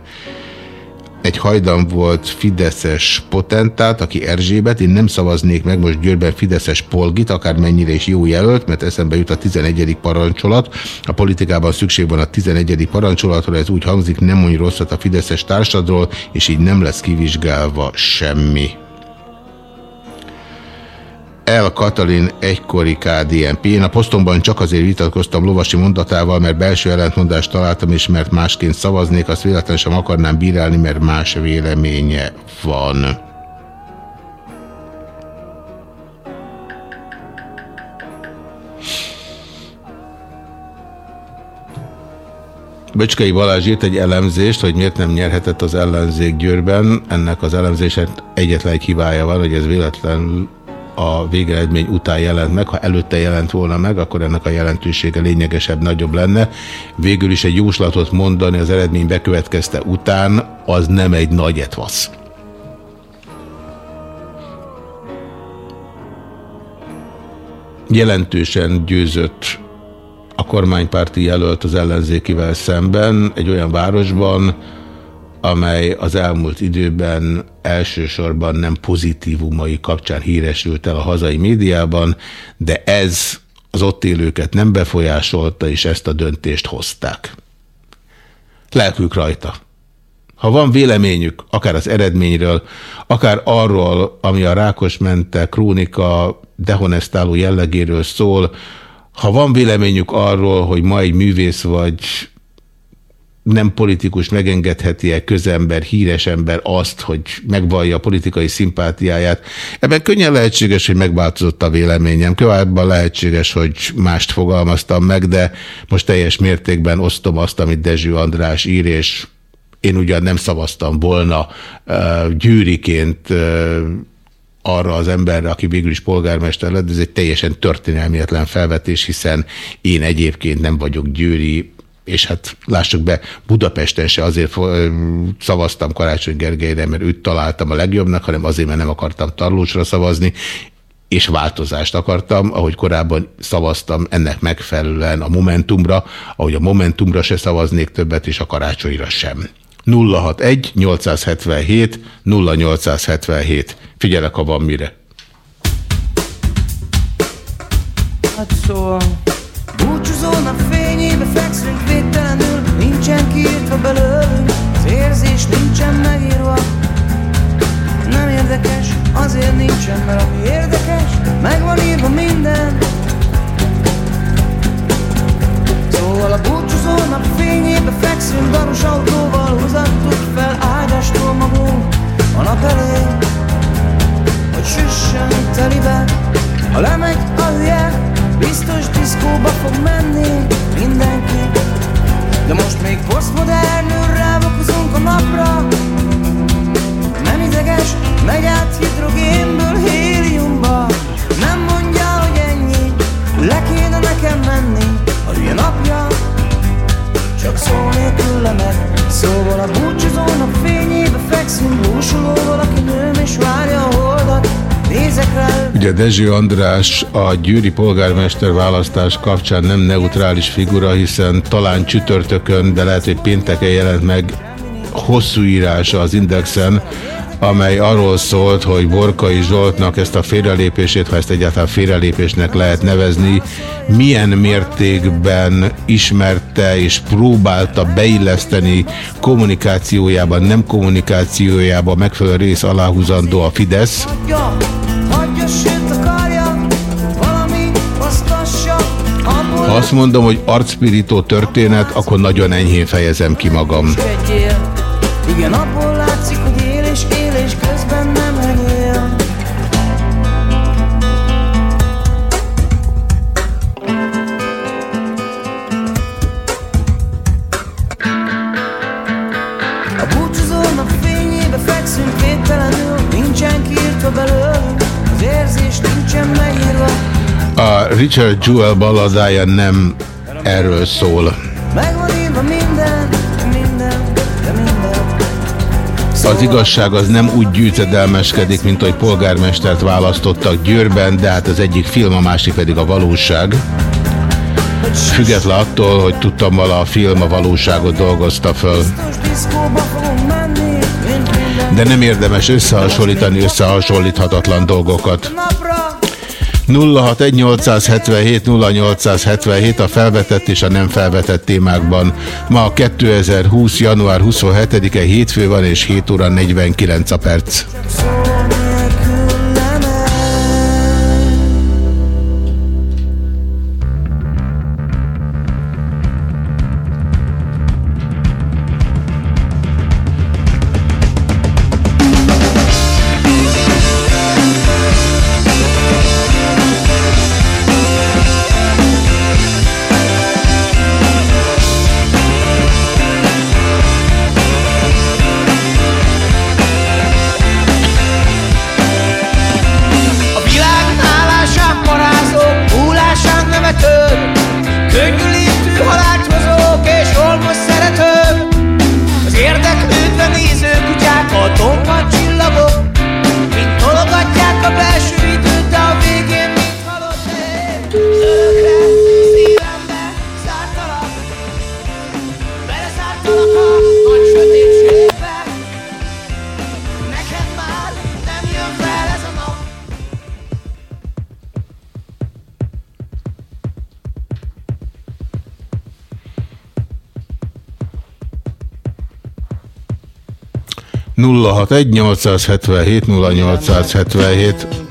egy hajdan volt Fideszes potentát, aki Erzsébet, én nem szavaznék meg most Győrben Fideszes polgit, akármennyire is jó jelölt, mert eszembe jut a 11. parancsolat. A politikában szükség van a 11. parancsolatra, ez úgy hangzik, nem mondj rosszat a Fideszes társadról, és így nem lesz kivizsgálva semmi. El Katalin egykori KDNP. Én a posztomban csak azért vitatkoztam lovasi mondatával, mert belső ellentmondást találtam, és mert másként szavaznék, azt véletlenül sem akarnám bírálni, mert más véleménye van. Böcskei Balázs írt egy elemzést, hogy miért nem nyerhetett az ellenzék Győrben. Ennek az elemzések egyetlen egy hibája van, hogy ez véletlenül a végeredmény után jelent meg. Ha előtte jelent volna meg, akkor ennek a jelentősége lényegesebb, nagyobb lenne. Végül is egy jóslatot mondani az eredmény bekövetkezte után, az nem egy nagy etvasz. Jelentősen győzött a kormánypárti jelölt az ellenzékivel szemben egy olyan városban, amely az elmúlt időben elsősorban nem pozitívumai kapcsán híresült el a hazai médiában, de ez az ott élőket nem befolyásolta, és ezt a döntést hozták. Lelkük rajta. Ha van véleményük, akár az eredményről, akár arról, ami a Rákosmente krónika dehonestáló jellegéről szól, ha van véleményük arról, hogy ma egy művész vagy nem politikus megengedheti-e közember, híres ember azt, hogy megvallja a politikai szimpátiáját. Ebben könnyen lehetséges, hogy megváltozott a véleményem. Követben lehetséges, hogy mást fogalmaztam meg, de most teljes mértékben osztom azt, amit Dezső András ír, és én ugyan nem szavaztam volna gyűriként arra az emberre, aki végül is polgármester lett, ez egy teljesen történelmietlen felvetés, hiszen én egyébként nem vagyok győri és hát lássuk be, Budapesten se azért szavaztam Karácsony Gergelyre, mert őt találtam a legjobbnak, hanem azért, mert nem akartam Tarlósra szavazni, és változást akartam, ahogy korábban szavaztam ennek megfelelően a Momentumra, ahogy a Momentumra se szavaznék többet, és a Karácsonyra sem. 061 877 0877. Figyelek, ha van mire. Hát szóval... Búcsúzó nap fényébe fekszünk Nincsen kiírtva belőlünk. Az érzés nincsen megírva. Nem érdekes, azért nincsen Mert ami érdekes, meg van írva minden. Szóval a búcsúzó nap fényébe fekszünk Daros autóval húzattuk fel ágyastól magunk. A nap elé Hogy süssen telibe Ha lemegy a hülye Biztos diszkóba fog menni mindenki De most még posztmodernül rávakozunk a napra. Nem ideges, megy át hidrogénből héliumba. Nem mondja, hogy ennyi, le kéne nekem menni. A hülye napja, csak szó nélkül lemeg Szóval a búcsúzó nap fényébe fekszünk Búsulóval, aki nőm és várja a holdat Ugye Dezső András a győri polgármester választás kapcsán nem neutrális figura, hiszen talán csütörtökön, de lehet, hogy pénteken jelent meg hosszú írása az Indexen, amely arról szólt, hogy Borkai Zsoltnak ezt a félrelépését, ha ezt egyáltalán félrelépésnek lehet nevezni, milyen mértékben ismerte és próbálta beilleszteni kommunikációjában, nem kommunikációjában megfelelő rész aláhúzandó a Fidesz. Ha azt mondom, hogy arcpirító történet, akkor nagyon enyhén fejezem ki magam. Richard Jewell balladája nem erről szól. Az igazság az nem úgy gyűjtedelmeskedik, mint hogy polgármestert választottak Győrben, de hát az egyik film, a másik pedig a valóság. Független attól, hogy tudtam vala a film a valóságot dolgozta föl. De nem érdemes összehasonlítani összehasonlíthatatlan dolgokat. 061877 0877 a felvetett és a nem felvetett témákban. Ma a 2020. január 27-e hétfő van és 7 óra 49 a perc. 061 877 0877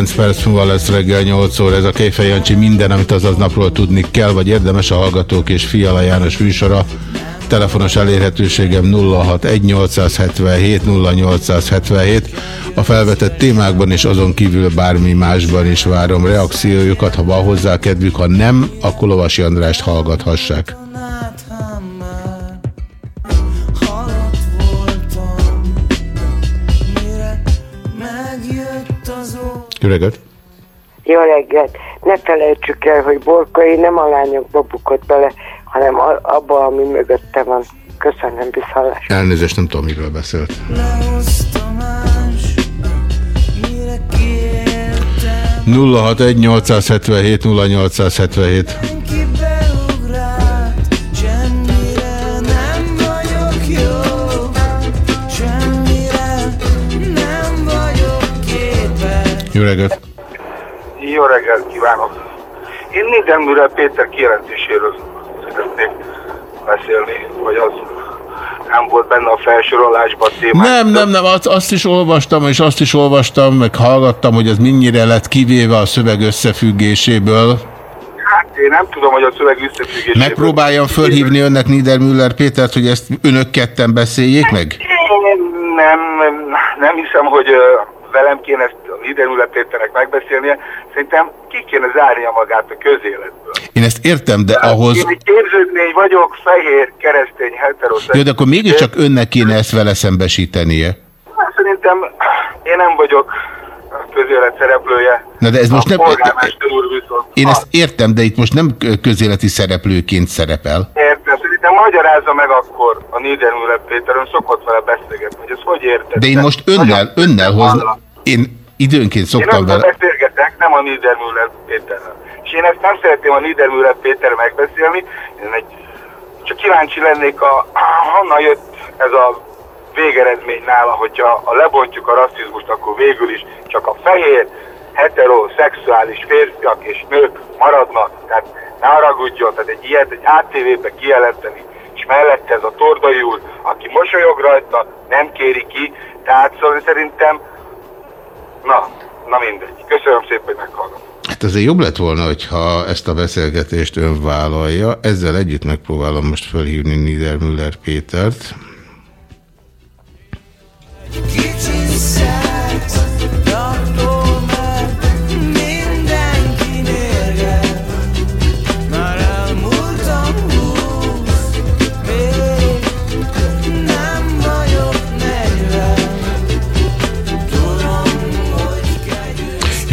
9 perc múlva lesz reggel 8 óra. Ez a Kejfej minden, amit azaz napról tudni kell, vagy érdemes a Hallgatók és Fiala János műsora. Telefonos elérhetőségem 061 877 0877. A felvetett témákban és azon kívül bármi másban is várom reakciójukat. Ha van hozzá kedvük, ha nem, akkor Lovasi Andrást hallgathassák. Reggelt! Jó reggelt! Ne felejtsük el, hogy Borkai nem a lányokba bukott bele, hanem abba, ami mögötte van. Köszönöm, viszallás. Elnézést, nem tudom, miről beszélt. Lehozta más, mire kiértem 061 877 0877 Jó reggelt! Jó reggelt kívánok! Én Niedermüller Péter kijelentéséről szeretnék beszélni, hogy az nem volt benne a felsorolásban a témák. Nem, nem, nem, azt, azt is olvastam, és azt is olvastam, meg hallgattam, hogy ez mennyire lett kivéve a szöveg összefüggéséből. Hát én nem tudom, hogy a szöveg összefüggésében... Megpróbáljam fölhívni önnek Niedermüller Pétert, hogy ezt önök ketten beszéljék meg? Én nem, nem hiszem, hogy velem kéne ezt a Niedermüller Péternek megbeszélnie. Szerintem ki kéne zárnia magát a közéletből. Én ezt értem, de ahhoz... Én egy képződmény vagyok, fehér, keresztény, heteroszexuális. Jó, de akkor mégiscsak önnek kéne ezt vele szembesítenie. Hát Szerintem én nem vagyok közélet szereplője. Na de ez most a nem... polgármester úr viszont. Én ezt értem, de itt most nem közéleti szereplőként szerepel. Értem, szerintem magyarázza meg akkor a Niedermüller Péter, ön szokott vele beszélgetni, hogy ezt hogy érted? De én most önnel, önnel hozna... Én időnként Én szoktam önnel vele... beszélgetek, nem a Niedermüller Péterrel. És én ezt nem szeretném a Niedermüller Péter megbeszélni, én egy, csak kíváncsi lennék, a, honnan jött ez a végeredmény nála, hogyha a lebontjuk a rasszizmust, akkor végül is csak a fehér, heteroszexuális férfiak és nők maradnak. Tehát ne haragudjon, tehát egy ilyet egy ATV-be kijelenteni, és mellette ez a Tordai úr, aki mosolyog rajta, nem kéri ki, tehát szóval szerintem, na, na mindegy. Köszönöm szépen, hogy meghallgatom. Hát azért jobb lett volna, hogyha ezt a beszélgetést ön vállalja. Ezzel együtt megpróbálom most felhívni Niedermüller Pétert. Kicsi szex,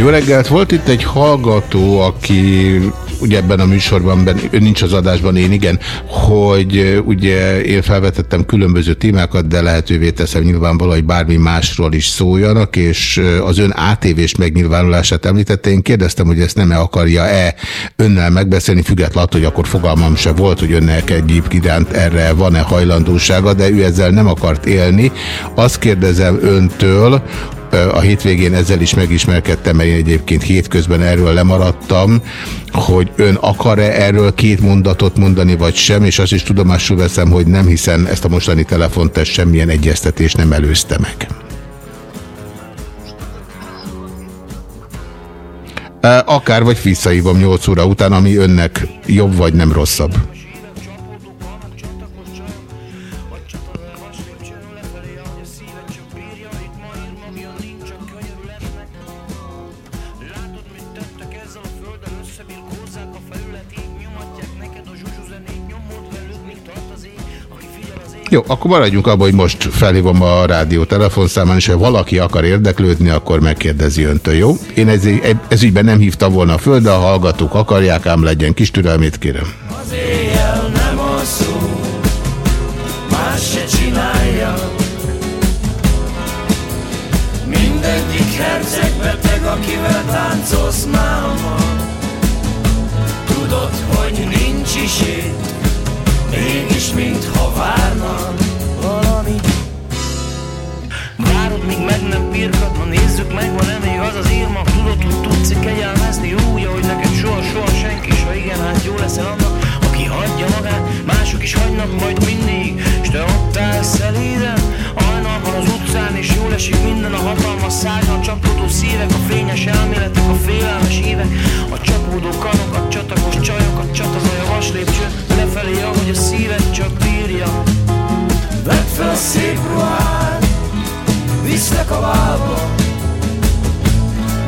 Jó reggelt! Volt itt egy hallgató, aki ugye ebben a műsorban, ben, ő nincs az adásban, én igen, hogy ugye én felvetettem különböző témákat, de lehetővé teszem nyilvánvalóan, hogy bármi másról is szóljanak, és az ön ATV-s megnyilvánulását említette. Én kérdeztem, hogy ezt nem -e akarja-e önnel megbeszélni, függetlenül hogy akkor fogalmam se volt, hogy önnek egyéb iránt erre van-e hajlandósága, de ő ezzel nem akart élni. Azt kérdezem öntől, a hétvégén ezzel is megismerkedtem, mert én egyébként hétközben erről lemaradtam, hogy ön akar-e erről két mondatot mondani, vagy sem, és azt is tudomásul veszem, hogy nem, hiszen ezt a mostani telefontest semmilyen egyeztetés nem előzte meg. Akár vagy visszahívom 8 óra után, ami önnek jobb vagy nem rosszabb. Jó, akkor maradjunk abban, hogy most felhívom a rádió telefonszámán, és ha valaki akar érdeklődni, akkor megkérdezi öntől, jó? Én ez, ez ügyben nem hívtam volna föl, de a hallgatók akarják, ám legyen kis türelmét, kérem. Az éjjel nem alszó, más se csinálja. Mindegyik herceg beteg, akivel táncolsz máma. Tudod, hogy nincs is mégis mintha várna valami. Várod, míg meg nem pirkat, na nézzük meg, van-e még az az írma Tudod, hogy tudsz kegyelmezni úgy, ahogy neked soha-soha senki, s ha igen, hát jó leszel annak, aki hagyja magát, mások is hagynak majd mindig, s te ott állsz szelíden, hajnalban az utcán, és jól esik minden a hatalmas szága, a csapódó szívek, a fényes elméletek, a félelmes évek, a csapódó karok, a csatagos csajok, a csatazaj, a vaslépcső, lefelé, ahogy a szíved csak bírja. Vedd fel a szép ruhád, viszlek a válba,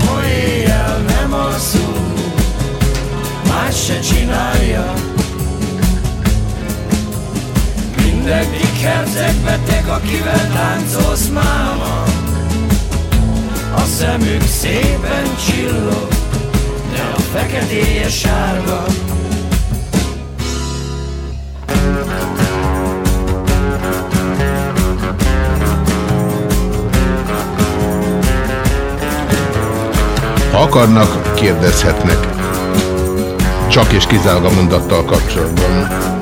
ma éjjel nem alszunk, más se csinálja. Mindegyik herceg beteg, akivel táncolsz máma. A szemük szépen csillog, de a feketéje sárga. Ha akarnak, kérdezhetnek. Csak és kizárólag a mondattal kapcsolatban.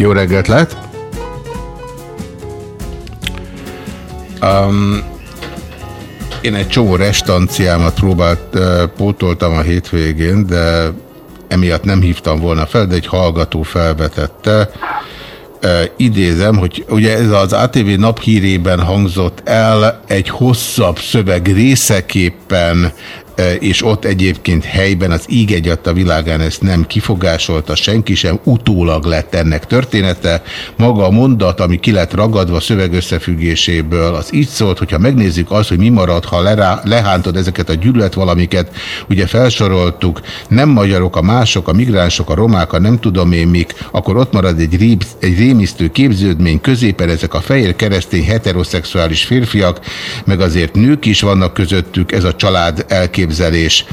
Jó reggelt lehet! Um, én egy csomó restanciámat próbált, pótoltam a hétvégén, de emiatt nem hívtam volna fel, de egy hallgató felvetette. Uh, idézem, hogy ugye ez az ATV naphírében hangzott el egy hosszabb szöveg részeképpen és ott egyébként helyben az íg egyat a világán ezt nem kifogásolta, senki sem utólag lett ennek története. Maga a mondat, ami ki lett ragadva szövegösszefüggéséből, az így szólt, hogyha megnézzük azt, hogy mi marad, ha lerá, lehántod ezeket a gyűlölet valamiket, ugye felsoroltuk, nem magyarok, a mások, a migránsok, a romák, a nem tudom én mik, akkor ott marad egy, ré, egy rémisztő képződmény középen ezek a fehér keresztény heteroszexuális férfiak, meg azért nők is vannak közöttük, ez a család elképzelés elképzelés.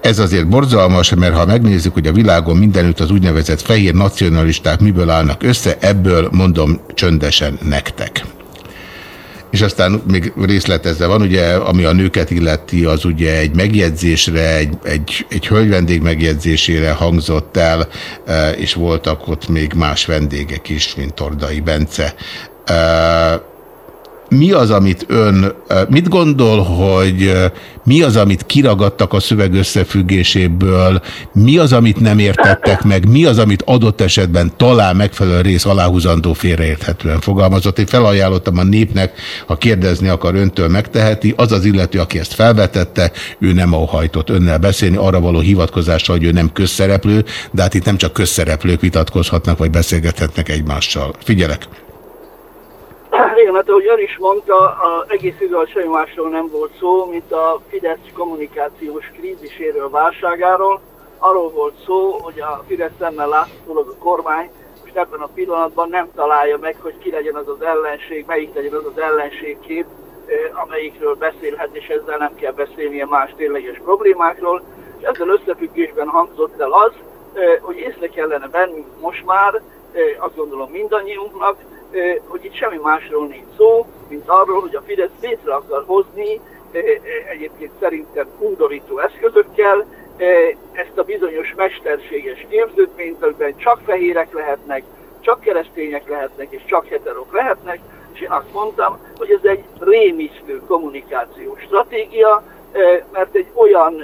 Ez azért borzalmas, mert ha megnézzük, hogy a világon mindenütt az úgynevezett fehér nacionalisták miből állnak össze, ebből mondom csöndesen nektek. És aztán még részletezve van, ugye, ami a nőket illeti, az ugye egy megjegyzésre, egy, egy, egy hölgyvendég megjegyzésére hangzott el, és voltak ott még más vendégek is, mint Tordai Bence mi az, amit ön, mit gondol, hogy mi az, amit kiragadtak a szöveg összefüggéséből, mi az, amit nem értettek meg, mi az, amit adott esetben talán megfelelő rész aláhúzandó félreérthetően fogalmazott. Én felajánlottam a népnek, ha kérdezni akar öntől megteheti, az az illető, aki ezt felvetette, ő nem óhajtott önnel beszélni, arra való hivatkozással, hogy ő nem közszereplő, de hát itt nem csak közszereplők vitatkozhatnak, vagy beszélgethetnek egymással. Figyelek! Igen, mert ahogy ön is mondta, az egész igaz, semmi másról nem volt szó, mint a Fidesz kommunikációs kríziséről, válságáról. Arról volt szó, hogy a Fidesz szemmel láthatólag a kormány most ebben a pillanatban nem találja meg, hogy ki legyen az az ellenség, melyik legyen az az ellenségkép, amelyikről beszélhet, és ezzel nem kell beszélnie más tényleges problémákról. És ezzel összefüggésben hangzott el az, hogy észre kellene venni most már, azt gondolom mindannyiunknak, hogy itt semmi másról nincs szó, mint arról, hogy a Fidesz létre akar hozni egyébként szerintem undorító eszközökkel ezt a bizonyos mesterséges képződményt, amiben csak fehérek lehetnek, csak keresztények lehetnek, és csak heterok lehetnek, és én azt mondtam, hogy ez egy rémisztő kommunikációs stratégia, mert egy olyan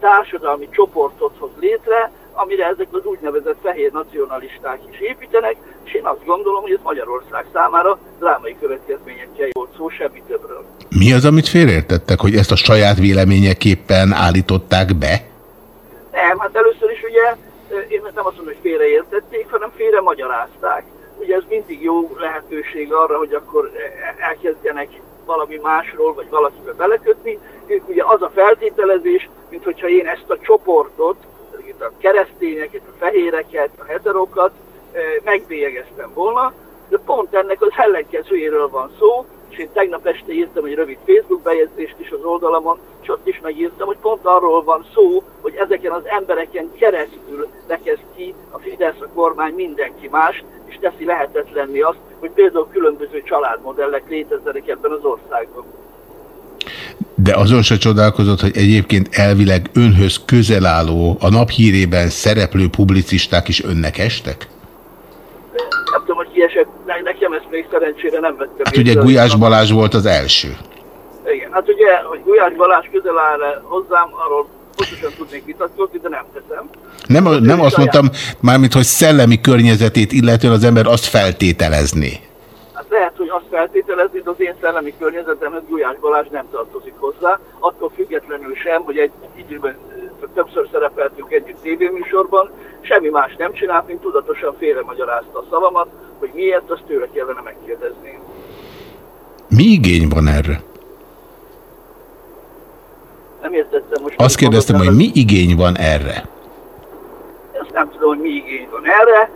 társadalmi csoportot hoz létre, amire ezek az úgynevezett fehér nacionalisták is építenek, és én azt gondolom, hogy ez Magyarország számára drámai következményekkel volt szó, semmi többről. Mi az, amit félreértettek, hogy ezt a saját véleményeképpen állították be? Nem, hát először is ugye én nem azt mondom, hogy félreértették, hanem félre magyarázták. Ugye ez mindig jó lehetőség arra, hogy akkor elkezdjenek valami másról, vagy valakibe belekötni. Ők ugye az a feltételezés, mint hogyha én ezt a csoportot, a keresztényeket, a fehéreket, a heterokat megbélyegeztem volna, de pont ennek az ellenkezőjéről van szó, és én tegnap este írtam egy rövid Facebook bejegyzést is az oldalamon, és ott is megírtam, hogy pont arról van szó, hogy ezeken az embereken keresztül lekezd ki a Fidesz, a kormány, mindenki más, és teszi lehetetlenni azt, hogy például különböző családmodellek létezzenek ebben az országban. De azon se csodálkozott, hogy egyébként elvileg önhöz közel álló, a naphírében szereplő publicisták is önnek estek? Nem tudom, hogy kiesett, nekem ezt még szerencsére nem vettem. Hát ugye Gulyás Balázs volt az első. Igen, hát ugye, hogy Gulyás Balázs közel áll -e hozzám, arról pontosan tudnék vitatkozni, de nem teszem. Nem, nem azt mondtam, mármint, hogy szellemi környezetét illetően az ember azt feltételezné. Lehet, hogy azt feltételezni, az én szellemi környezetemhez Gulyás Balázs nem tartozik hozzá, attól függetlenül sem, hogy egy időben többször szerepeltünk együtt tévéműsorban, semmi más nem csinált, mint tudatosan félre magyarázta a szavamat, hogy miért, azt tőle kellene megkérdezni. Mi igény van erre? Nem értettem most. Azt kérdeztem, hogy mi igény van erre? Ezt nem tudom, hogy mi igény van erre.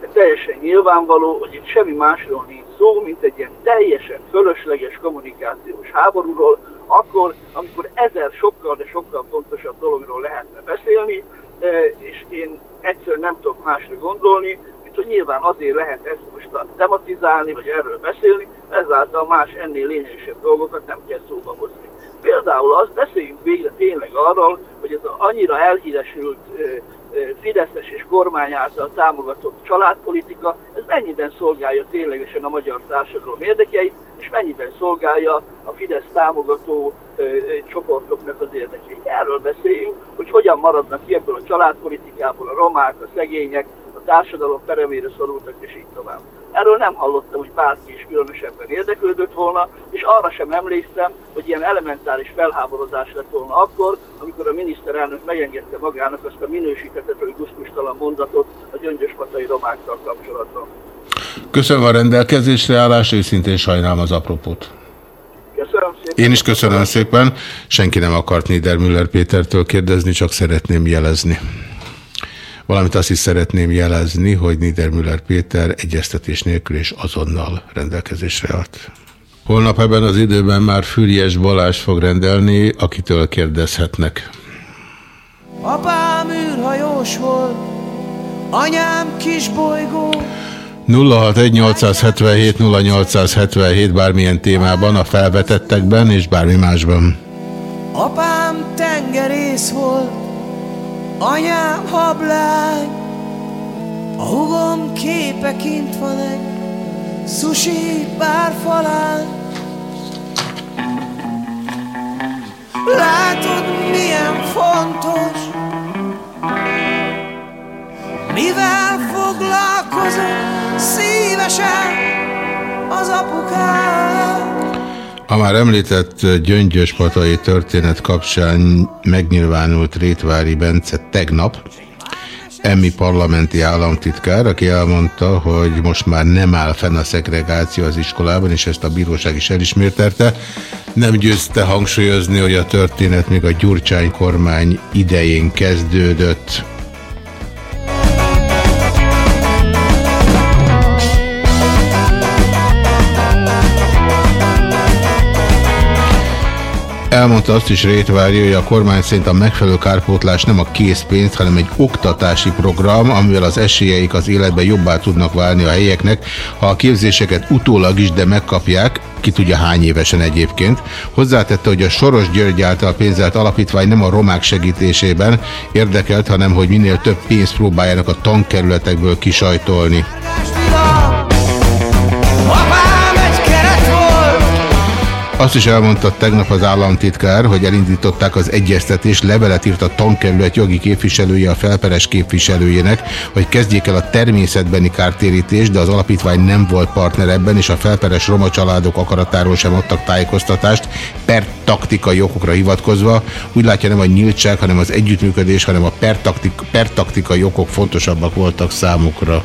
De teljesen nyilvánvaló, hogy itt semmi másról nincs szó, mint egy ilyen teljesen fölösleges kommunikációs háborúról, akkor, amikor ezer sokkal, de sokkal fontosabb dologról lehetne beszélni, és én egyszer nem tudok másra gondolni, mint hogy nyilván azért lehet ezt most tematizálni, vagy erről beszélni, ezáltal más ennél lényegesebb dolgokat nem kell szóba hozni. Például azt beszéljünk végre tényleg arról, hogy ez a annyira elhíresült Fideszes és kormány által támogatott családpolitika, ez mennyiben szolgálja ténylegesen a magyar társadalom érdekeit, és mennyiben szolgálja a Fidesz támogató ö, ö, csoportoknak az érdekeit. Erről beszéljünk, hogy hogyan maradnak ki ebből a családpolitikából a romák, a szegények, a társadalom peremére szorultak, és így tovább. Erről nem hallottam, hogy bárki is különösebben érdeklődött volna, és arra sem emlékszem, hogy ilyen elementáris felháborodás lett volna akkor, amikor a miniszterelnök megengedte magának azt a minősíthetetlen gusztustalan mondatot a gyöngyöspatai romákkal kapcsolatban. Köszönöm a rendelkezésre állás, őszintén sajnálom az apropót. Köszönöm szépen. Én is köszönöm szépen. Senki nem akart Niedermüller Pétertől kérdezni, csak szeretném jelezni. Valamint azt is szeretném jelezni, hogy Niedermüller Péter egyeztetés nélkül és azonnal rendelkezésre állt. Holnap ebben az időben már Füriyes Balázs fog rendelni, akitől kérdezhetnek. Apám űrhajós volt, anyám kisbolygó. 061 0877 bármilyen témában, a felvetettekben és bármi másban. Apám tengerész volt, anyám hablány, a hugom képe kint van egy sushi bárfalán. Látod, milyen fontos, mivel foglalkozom szívesen az apukám. A már említett Gyöngyös Patai történet kapcsán megnyilvánult Rétvári Bence tegnap, Emmi parlamenti államtitkár, aki elmondta, hogy most már nem áll fenn a szegregáció az iskolában, és ezt a bíróság is elismertette. Nem győzte hangsúlyozni, hogy a történet még a Gyurcsány kormány idején kezdődött. Elmondta azt is Rétvári, hogy a kormány szerint a megfelelő kárpótlás nem a készpénz, hanem egy oktatási program, amivel az esélyeik az életben jobbá tudnak válni a helyeknek, ha a képzéseket utólag is, de megkapják, ki tudja hány évesen egyébként. Hozzátette, hogy a Soros György által pénzelt alapítvány nem a romák segítésében érdekelt, hanem hogy minél több pénzt próbáljanak a tankerületekből kisajtolni. Azt is elmondta tegnap az államtitkár, hogy elindították az egyeztetés, levelet írt a tankerület jogi képviselője a felperes képviselőjének, hogy kezdjék el a természetbeni kártérítést, de az alapítvány nem volt partner ebben, és a felperes roma családok akaratáról sem adtak tájékoztatást, per taktikai okokra hivatkozva. Úgy látja nem a nyíltság, hanem az együttműködés, hanem a per, taktik, per taktikai okok fontosabbak voltak számukra.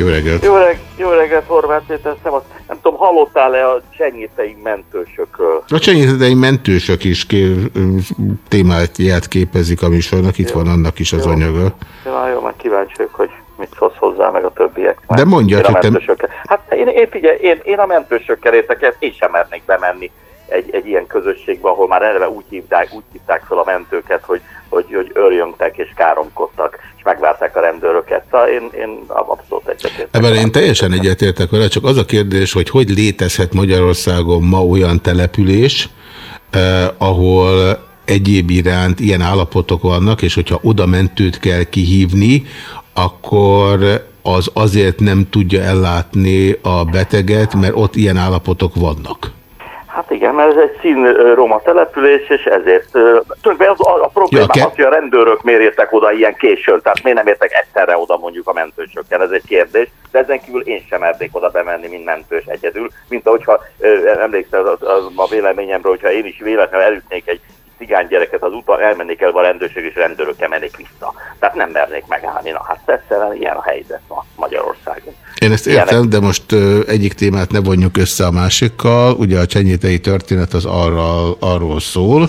Jó reggelt! Jó, reg jó reggelt, Horváth Péter, Nem tudom, hallottál-e a csenyétei mentősökről? A csenyétei mentősök is ké témáját képezik a műsornak, itt jó. van annak is az jó. anyaga. Jó, meg kíváncsi vagyok, hogy mit szólsz hozzá, meg a többiek. De mondja, hogy te... Hát én, én, figyelj, én, én a mentősökkel értek, én sem mernék bemenni egy, egy ilyen közösségbe, ahol már eleve úgy hívták, úgy hívták fel a mentőket, hogy, hogy, hogy örjöngtek és káromkodtak, és megvárták a rendőröket. Szóval én, én abszolút egyetértek. Ebben én teljesen egyetértek vele, csak az a kérdés, hogy hogy létezhet Magyarországon ma olyan település, eh, ahol egyéb iránt ilyen állapotok vannak, és hogyha oda mentőt kell kihívni, akkor az azért nem tudja ellátni a beteget, mert ott ilyen állapotok vannak. Hát igen, mert ez egy szín roma település, és ezért tulajdonképpen az, a, a probléma ja, az, hogy a rendőrök miért értek oda ilyen későn, tehát miért nem értek egyszerre oda mondjuk a mentősökkel, ez egy kérdés, de ezen kívül én sem mernék oda bemenni, mint mentős egyedül, mint ahogyha emlékszel az, az a véleményemről, hogyha én is véletlenül elütnék egy cigány gyereket az úton, elmennék el a rendőrség, és rendőrök emelik vissza. Tehát nem mernék megállni. Na hát egyszerűen ilyen a helyzet ma Magyarországon. Én ezt értem, Ilyenek... de most egyik témát ne vonjuk össze a másikkal. Ugye a csenyétei történet az arra, arról szól.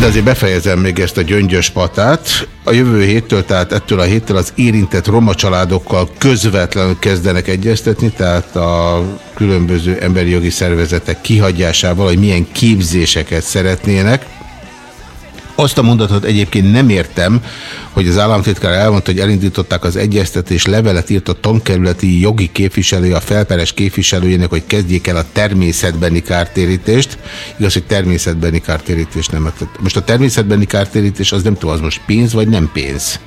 De azért befejezem még ezt a gyöngyös patát. A jövő héttől, tehát ettől a héttől az érintett roma családokkal közvetlenül kezdenek egyeztetni, tehát a különböző emberi jogi szervezetek kihagyásával, hogy milyen képzéseket szeretnének. Azt a mondatot egyébként nem értem, hogy az államtitkár elmondta, hogy elindították az egyeztetés, levelet írt a tankerületi jogi képviselő a felperes képviselőjének, hogy kezdjék el a természetbeni kártérítést. Igaz, hogy természetbeni kártérítést nem. Most a természetbeni kártérítés az nem tudom, az most pénz vagy nem pénz?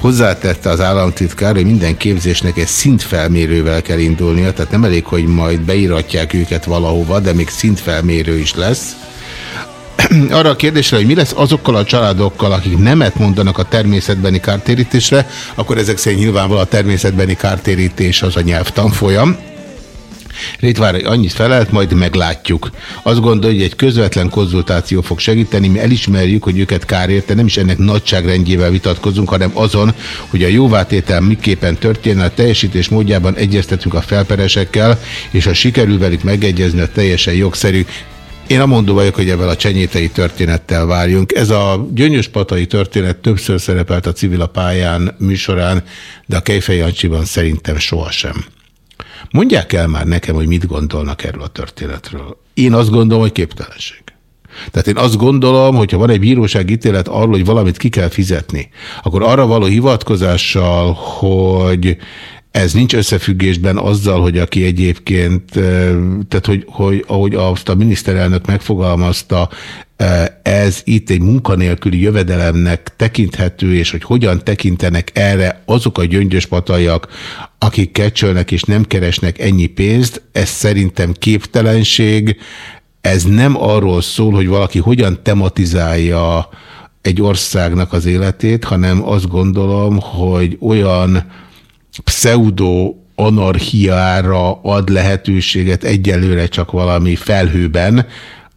Hozzátette az államtitkár, hogy minden képzésnek egy szintfelmérővel kell indulnia, tehát nem elég, hogy majd beíratják őket valahova, de még szintfelmérő is lesz. Arra a kérdésre, hogy mi lesz azokkal a családokkal, akik nemet mondanak a természetbeni kártérítésre, akkor ezek szerint nyilvánvalóan a természetbeni kártérítés az a nyelvtanfolyam. Rétvár annyit felelt, majd meglátjuk. Azt gondolja, hogy egy közvetlen konzultáció fog segíteni, mi elismerjük, hogy őket kár érte, nem is ennek nagyságrendjével vitatkozunk, hanem azon, hogy a jóvátétel miképpen történne, a teljesítés módjában egyeztetünk a felperesekkel, és ha sikerül velük megegyezni, a teljesen jogszerű. Én amondó vagyok, hogy ebben a csenyétei történettel várjunk. Ez a gyöngyöspatai történet többször szerepelt a civil a pályán műsorán, de a Kejfej Jancsiban szerintem sohasem. Mondják el már nekem, hogy mit gondolnak erről a történetről. Én azt gondolom, hogy képtelenség. Tehát én azt gondolom, hogyha van egy bíróság ítélet arról, hogy valamit ki kell fizetni, akkor arra való hivatkozással, hogy ez nincs összefüggésben azzal, hogy aki egyébként, tehát hogy, hogy ahogy azt a miniszterelnök megfogalmazta, ez itt egy munkanélküli jövedelemnek tekinthető, és hogy hogyan tekintenek erre azok a gyöngyös patajak, akik kecsölnek és nem keresnek ennyi pénzt, ez szerintem képtelenség, ez nem arról szól, hogy valaki hogyan tematizálja egy országnak az életét, hanem azt gondolom, hogy olyan pseudo anarchiára ad lehetőséget egyelőre csak valami felhőben,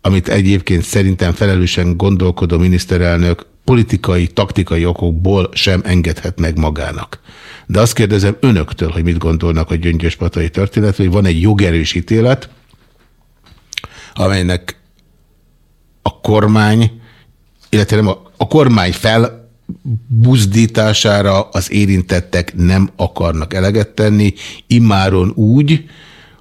amit egyébként szerintem felelősen gondolkodó miniszterelnök politikai, taktikai okokból sem engedhet meg magának. De azt kérdezem önöktől, hogy mit gondolnak a Gyöngyös Patai történet, hogy van egy jogerős ítélet, amelynek a kormány, illetve nem a, a kormány fel buzdítására az érintettek nem akarnak eleget tenni, immáron úgy,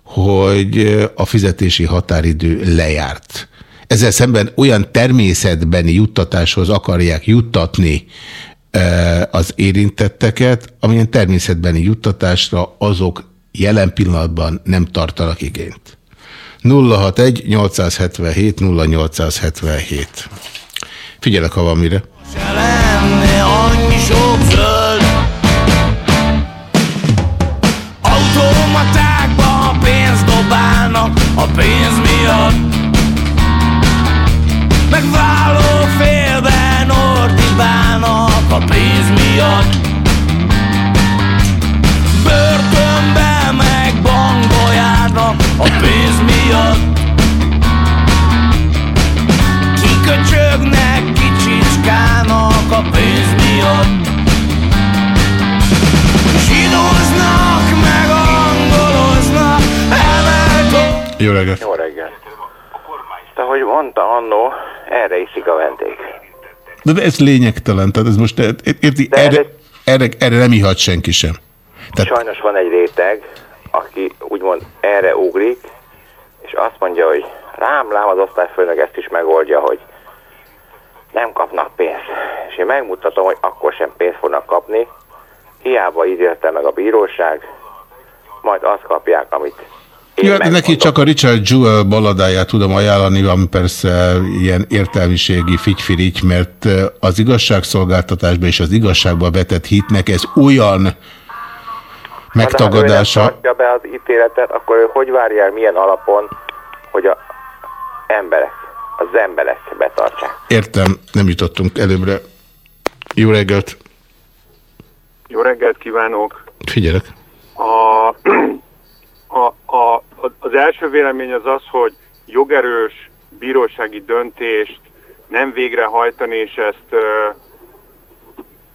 hogy a fizetési határidő lejárt. Ezzel szemben olyan természetbeni juttatáshoz akarják juttatni az érintetteket, amilyen természetbeni juttatásra azok jelen pillanatban nem tartanak igényt. 061 877 0877 Figyelek, ha van mire benne annyi sok zöld Automatákba pénzt dobálnak a pénz miatt. Megváló félben ordibálnak a pénz miatt. Börtönbe meg bankba járnak a pénz miatt. Kiköcsögnek kicsicskának a pénz miatt Zsidóznak, meg angoloznak elmeltó... Jó reggelt! Jó reggelt! De hogy mondta annó, erre iszik a vendég. De ez lényegtelen, tehát ez most e- e- érti, De erre, ez... erre, erre nem ihat senki sem. Tehát... Sajnos van egy réteg, aki úgymond erre ugrik, és azt mondja, hogy rám, rám az osztályfőnök ezt is megoldja, hogy nem kapnak pénzt. És én megmutatom, hogy akkor sem pénzt fognak kapni, hiába ítélte meg a bíróság, majd azt kapják, amit Ja, neki csak a Richard Jewell baladáját tudom ajánlani, ami persze ilyen értelmiségi figyfirigy, mert az igazságszolgáltatásban és az igazságba vetett hitnek ez olyan megtagadása. Ha ő be az ítéletet, akkor ő hogy várja el, milyen alapon, hogy a emberek, az emberek betartsák? Értem, nem jutottunk előbbre. Jó reggelt! Jó reggelt kívánok! Figyelek! A, a, a, az első vélemény az az, hogy jogerős bírósági döntést nem végrehajtani, és ezt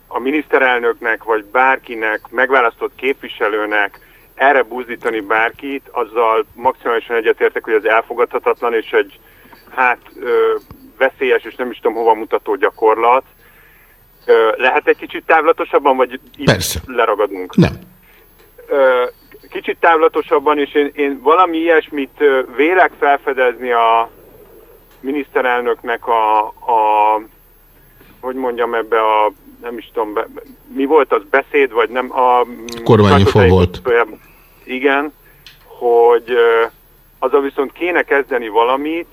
a miniszterelnöknek, vagy bárkinek, megválasztott képviselőnek erre buzdítani bárkit, azzal maximálisan egyetértek, hogy ez elfogadhatatlan, és egy hát ö, veszélyes, és nem is tudom hova mutató gyakorlat. Ö, lehet egy kicsit távlatosabban, vagy itt Persze. leragadunk? Nem. Ö, kicsit távlatosabban, és én, én valami ilyesmit vélek felfedezni a miniszterelnöknek a, a hogy mondjam ebbe a nem is tudom, be, mi volt az beszéd, vagy nem a... Kormányinfo volt. Igen, hogy azzal viszont kéne kezdeni valamit,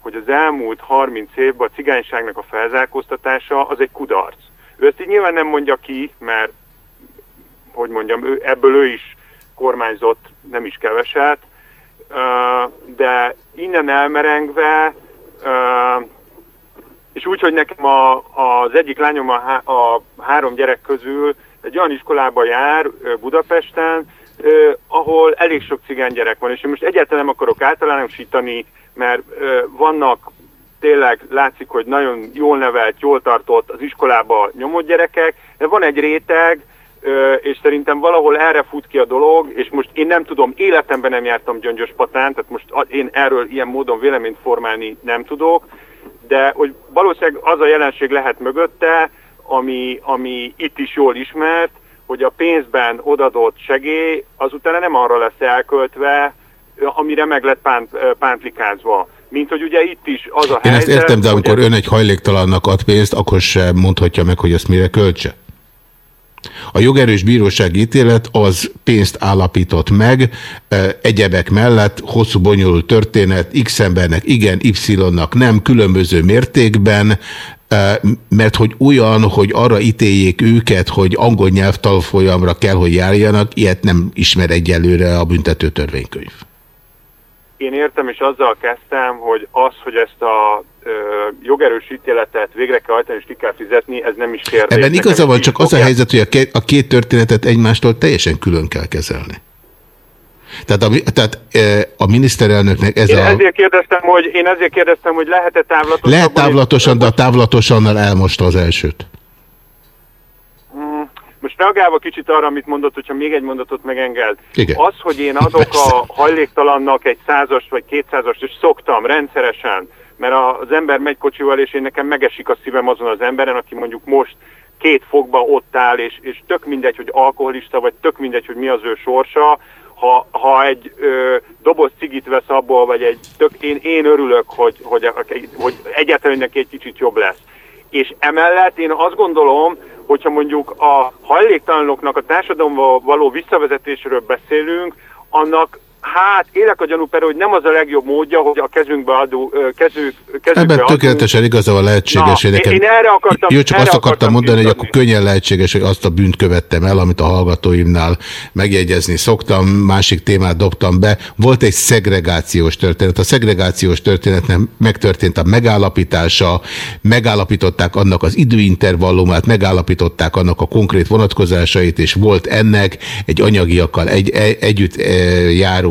hogy az elmúlt 30 évben a cigányságnak a felzárkóztatása az egy kudarc. Ő ezt így nyilván nem mondja ki, mert hogy mondjam, ő, ebből ő is kormányzott nem is keveset, de innen elmerengve és úgy, hogy nekem a, az egyik lányom a, a három gyerek közül egy olyan iskolába jár Budapesten, ahol elég sok cigány gyerek van, és én most egyáltalán nem akarok általánosítani, mert vannak tényleg látszik, hogy nagyon jól nevelt, jól tartott az iskolába nyomott gyerekek, de van egy réteg, és szerintem valahol erre fut ki a dolog, és most én nem tudom, életemben nem jártam Gyöngyös Patán, tehát most én erről ilyen módon véleményt formálni nem tudok, de hogy valószínűleg az a jelenség lehet mögötte, ami, ami itt is jól ismert, hogy a pénzben odadott segély azután nem arra lesz elköltve, amire meg lett pánt, pántlikázva. Mint hogy ugye itt is az a Én helyzet... ezt értem, de amikor ön egy hajléktalannak ad pénzt, akkor sem mondhatja meg, hogy ezt mire költse. A jogerős bírósági ítélet az pénzt állapított meg, egyebek mellett hosszú bonyolult történet, X embernek igen, Y-nak nem, különböző mértékben, mert hogy olyan, hogy arra ítéljék őket, hogy angol nyelvtalfolyamra kell, hogy járjanak, ilyet nem ismer egyelőre a büntető törvénykönyv. Én értem, és azzal kezdtem, hogy az, hogy ezt a ö, jogerős ítéletet végre kell hajtani és ki kell fizetni, ez nem is kérdés. Ebben igaza van, csak az a helyzet, hogy a két, a két történetet egymástól teljesen külön kell kezelni. Tehát a, tehát a miniszterelnöknek ez én a... Ezért kérdeztem, hogy, én ezért kérdeztem, hogy lehet-e távlatosan... Lehet távlatosan, de a távlatosannal elmosta az elsőt. Most reagálva kicsit arra, amit mondott, hogyha még egy mondatot megenged. Igen. Az, hogy én adok a hajléktalannak egy százast vagy kétszázast, és szoktam rendszeresen, mert az ember megy kocsival, és én nekem megesik a szívem azon az emberen, aki mondjuk most két fogba ott áll, és, és tök mindegy, hogy alkoholista, vagy tök mindegy, hogy mi az ő sorsa, ha, ha egy ö, doboz cigit vesz abból, vagy egy tök, én, én örülök, hogy, hogy, hogy egyáltalán neki egy kicsit jobb lesz. És emellett én azt gondolom, hogyha mondjuk a hajléktalanoknak a társadalomba való visszavezetésről beszélünk, annak Hát, élek a gyanúperre, hogy nem az a legjobb módja, hogy a kezünkbe adó, kezük, kezükbe Ebben tökéletesen igazával lehetséges. Na, én, én erre akartam, Jó, csak erre azt akartam, akartam mondani, hogy akkor könnyen lehetséges, hogy azt a bűnt követtem el, amit a hallgatóimnál megjegyezni szoktam, másik témát dobtam be. Volt egy szegregációs történet. A szegregációs történetnek megtörtént a megállapítása, megállapították annak az időintervallumát, megállapították annak a konkrét vonatkozásait, és volt ennek egy anyagiakkal egy, egy, együtt e,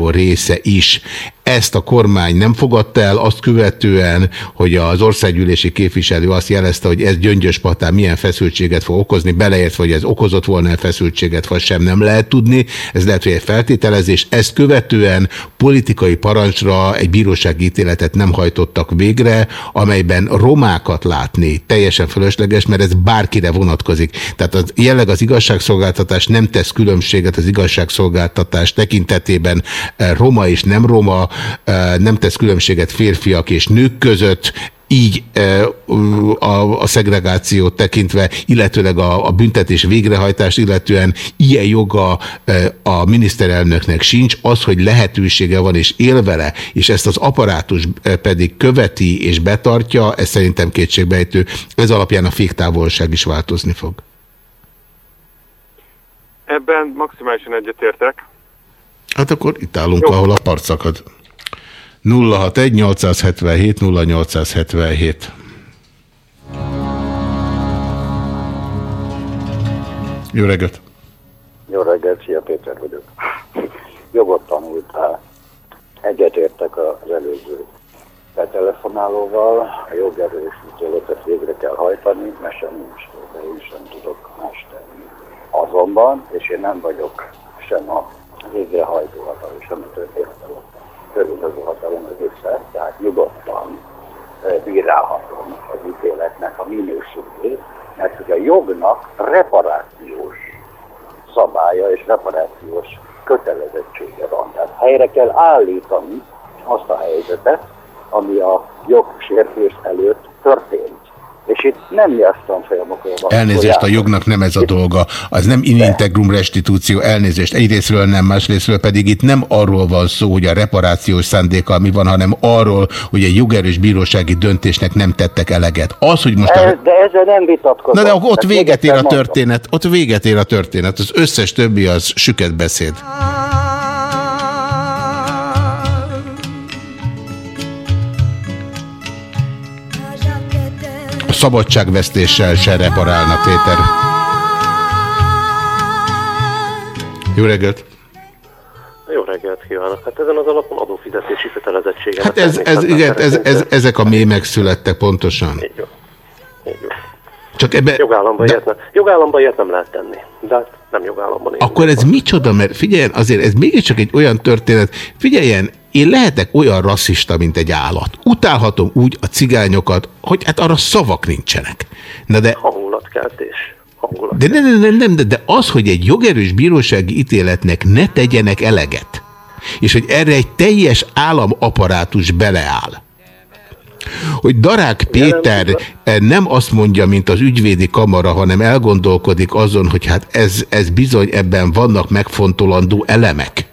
járó része is. Ezt a kormány nem fogadta el, azt követően, hogy az országgyűlési képviselő azt jelezte, hogy ez Gyöngyös Patán milyen feszültséget fog okozni, beleértve, hogy ez okozott volna-e feszültséget, vagy sem nem lehet tudni. Ez lehet, hogy egy feltételezés. Ezt követően politikai parancsra egy bírósági ítéletet nem hajtottak végre, amelyben romákat látni teljesen fölösleges, mert ez bárkire vonatkozik. Tehát az, jelleg az igazságszolgáltatás nem tesz különbséget az igazságszolgáltatás tekintetében eh, roma és nem roma, nem tesz különbséget férfiak és nők között, így a, a szegregációt tekintve, illetőleg a, a büntetés végrehajtás, illetően ilyen joga a miniszterelnöknek sincs, az, hogy lehetősége van és él vele, és ezt az apparátus e, pedig követi és betartja, ez szerintem kétségbejtő, ez alapján a féktávolság is változni fog. Ebben maximálisan egyetértek. Hát akkor itt állunk, Jó. ahol a part szakad. 061 877 0877. Jó reggelt! Jó reggelt, szia Péter vagyok. Jogot tanultál. Egyetértek az előző betelefonálóval, a jogerős ítéletet végre kell hajtani, mert sem nincs, de én sem tudok más tenni. Azonban, és én nem vagyok sem a végrehajtó hatalom, sem a történetelem törvényhozó az összes, tehát nyugodtan bírálhatom az ítéletnek a minőségét, mert hogy a jognak reparációs szabálya és reparációs kötelezettsége van. Tehát helyre kell állítani azt a helyzetet, ami a jogsértés előtt történt. És itt nem jártam folyamokról van. Elnézést, a jognak nem ez a dolga. Az nem in integrum restitúció, elnézést. Egyrésztről nem, másrésztről pedig itt nem arról van szó, hogy a reparációs szándékkal mi van, hanem arról, hogy egy jogerős bírósági döntésnek nem tettek eleget. Az, hogy most... A... De ezzel nem vitatkozom. Na de ott véget ér a történet. Ott véget ér a történet. Az összes többi az süket beszéd. Szabadságvesztéssel se reparálna, Péter. Jó reggelt! Jó reggelt kívánok! Hát ezen az alapon adófizetési kötelezettsége. Hát ez, ez, igen, ez, ez, ezek a mémek születtek pontosan. Így jó. Így jó. Csak ebbe... Jogállamban, de... ilyet nem, jogállamban ilyet nem lehet tenni. De hát nem jogállamban. Akkor ez micsoda, mert figyeljen, azért ez mégiscsak egy olyan történet, figyeljen, én lehetek olyan rasszista, mint egy állat. Utálhatom úgy a cigányokat, hogy hát arra szavak nincsenek. Na de... Hangulatkeltés. Hangulat de nem, nem, nem, nem, de az, hogy egy jogerős bírósági ítéletnek ne tegyenek eleget, és hogy erre egy teljes államaparátus beleáll, hogy Darák Péter nem azt mondja, mint az ügyvédi kamara, hanem elgondolkodik azon, hogy hát ez, ez bizony ebben vannak megfontolandó elemek.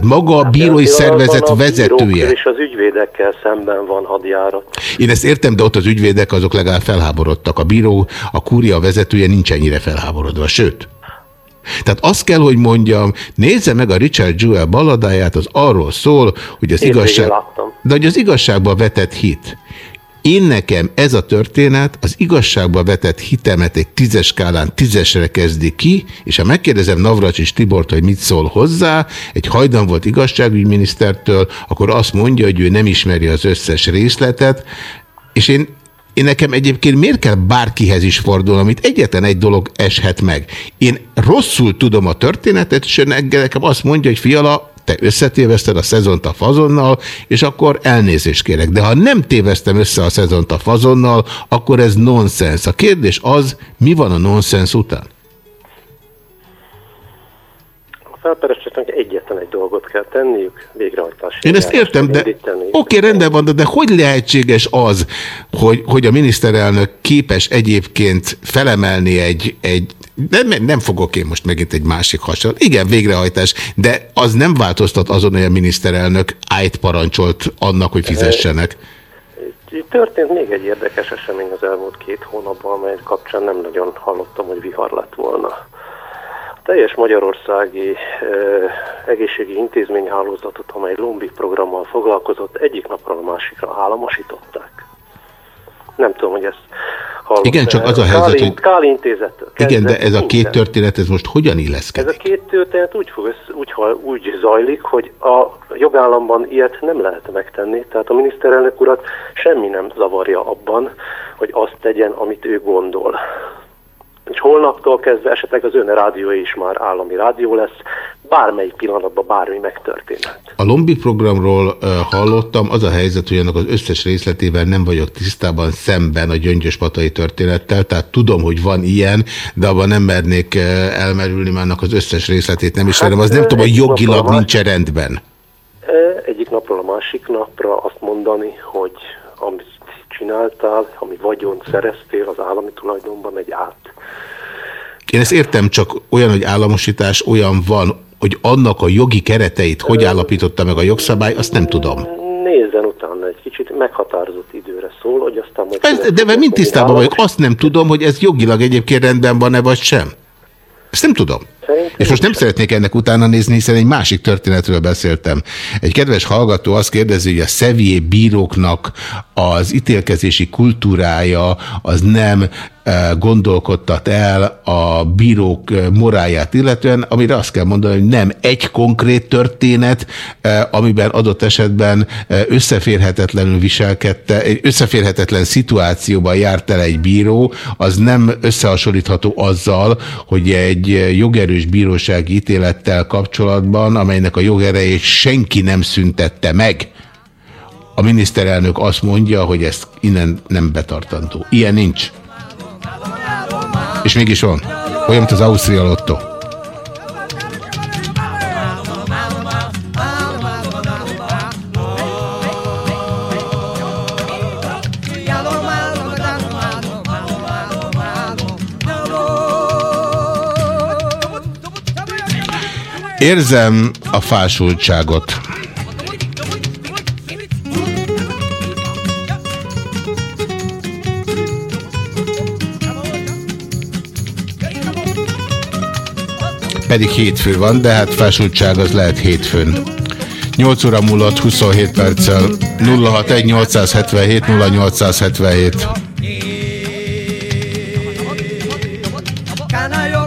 Tehát maga a bírói szervezet a vezetője. És az ügyvédekkel szemben van hadjárat. Én ezt értem, de ott az ügyvédek azok legalább felháborodtak. A bíró, a kúria vezetője nincs ennyire felháborodva, sőt. Tehát azt kell, hogy mondjam, nézze meg a Richard Jewell baladáját, az arról szól, hogy az igazság... De hogy az igazságba vetett hit. Én nekem ez a történet az igazságba vetett hitemet egy tízes skálán tízesre kezdi ki, és ha megkérdezem Navracsis Tibort, hogy mit szól hozzá, egy hajdan volt igazságügyminisztertől, akkor azt mondja, hogy ő nem ismeri az összes részletet, és én én nekem egyébként miért kell bárkihez is fordulnom, amit egyetlen egy dolog eshet meg. Én rosszul tudom a történetet, és nekem azt mondja, hogy fiala, te összetéveszted a szezont a fazonnal, és akkor elnézést kérek. De ha nem téveztem össze a szezont a fazonnal, akkor ez nonsens. A kérdés az, mi van a nonsens után? Felperesítőnek egyetlen egy dolgot kell tenniük, végrehajtási. Én ezt értem, de oké, okay, rendben van, de, de hogy lehetséges az, hogy, hogy a miniszterelnök képes egyébként felemelni egy, egy nem, nem fogok én most megint egy másik hasonló. Igen, végrehajtás, de az nem változtat azon, hogy a miniszterelnök ájt parancsolt annak, hogy fizessenek. Történt még egy érdekes esemény az elmúlt két hónapban, amely kapcsán nem nagyon hallottam, hogy vihar lett volna teljes magyarországi eh, egészségi intézményhálózatot, amely Lombik programmal foglalkozott, egyik napról a másikra államosították. Nem tudom, hogy ezt hallott. Igen, csak az a helyzet, hogy- Káli intézettől. Igen, de ez a két történet, ez most hogyan illeszkedik? Ez a két történet úgy, fog úgy, úgy zajlik, hogy a jogállamban ilyet nem lehet megtenni, tehát a miniszterelnök urat semmi nem zavarja abban, hogy azt tegyen, amit ő gondol. És holnaptól kezdve esetleg az ön rádiója is már állami rádió lesz, bármelyik pillanatban bármi megtörténhet. A Lombi programról uh, hallottam, az a helyzet, hogy annak az összes részletével nem vagyok tisztában szemben a gyöngyöspatai történettel, tehát tudom, hogy van ilyen, de abban nem mernék uh, elmerülni, mert annak az összes részletét nem ismerem. Az nem ö, tudom, hogy jogilag nincs rendben. Egyik napról a másik napra azt mondani, hogy csináltál, ami vagyont szereztél az állami tulajdonban, megy át. Én ezt értem, csak olyan, hogy államosítás olyan van, hogy annak a jogi kereteit hogy állapította meg a jogszabály, azt nem tudom. Nézzen utána egy kicsit, meghatározott időre szól, hogy aztán majd... Ez, de mert mind tisztában vagyok, azt nem tudom, hogy ez jogilag egyébként rendben van-e vagy sem. Ezt nem tudom. És most nem szeretnék ennek utána nézni, hiszen egy másik történetről beszéltem. Egy kedves hallgató azt kérdezi, hogy a szevié bíróknak az ítélkezési kultúrája az nem eh, gondolkodtat el a bírók eh, moráját illetően, amire azt kell mondani, hogy nem egy konkrét történet, eh, amiben adott esetben összeférhetetlenül viselkedte, összeférhetetlen szituációban járt el egy bíró, az nem összehasonlítható azzal, hogy egy eh, jogerős bírósági ítélettel kapcsolatban, amelynek a jogerejét senki nem szüntette meg, a miniszterelnök azt mondja, hogy ezt innen nem betartandó. Ilyen nincs. És mégis van. Olyan, mint az Ausztria Lotto. Érzem a fásultságot. Pedig hétfő van, de hát fásultság az lehet hétfőn. 8 óra múlott 27 perccel 061 877 0877. Kana yo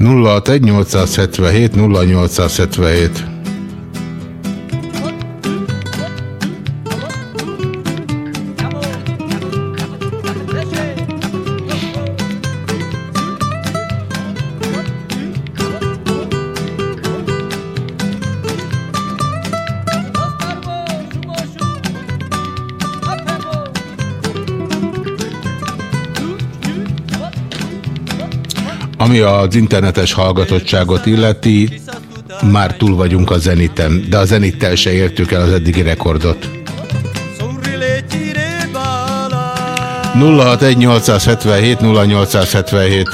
061 877 0877. Ami az internetes hallgatottságot illeti, már túl vagyunk a zeniten, de a zenittel se értük el az eddigi rekordot. 061 877 0877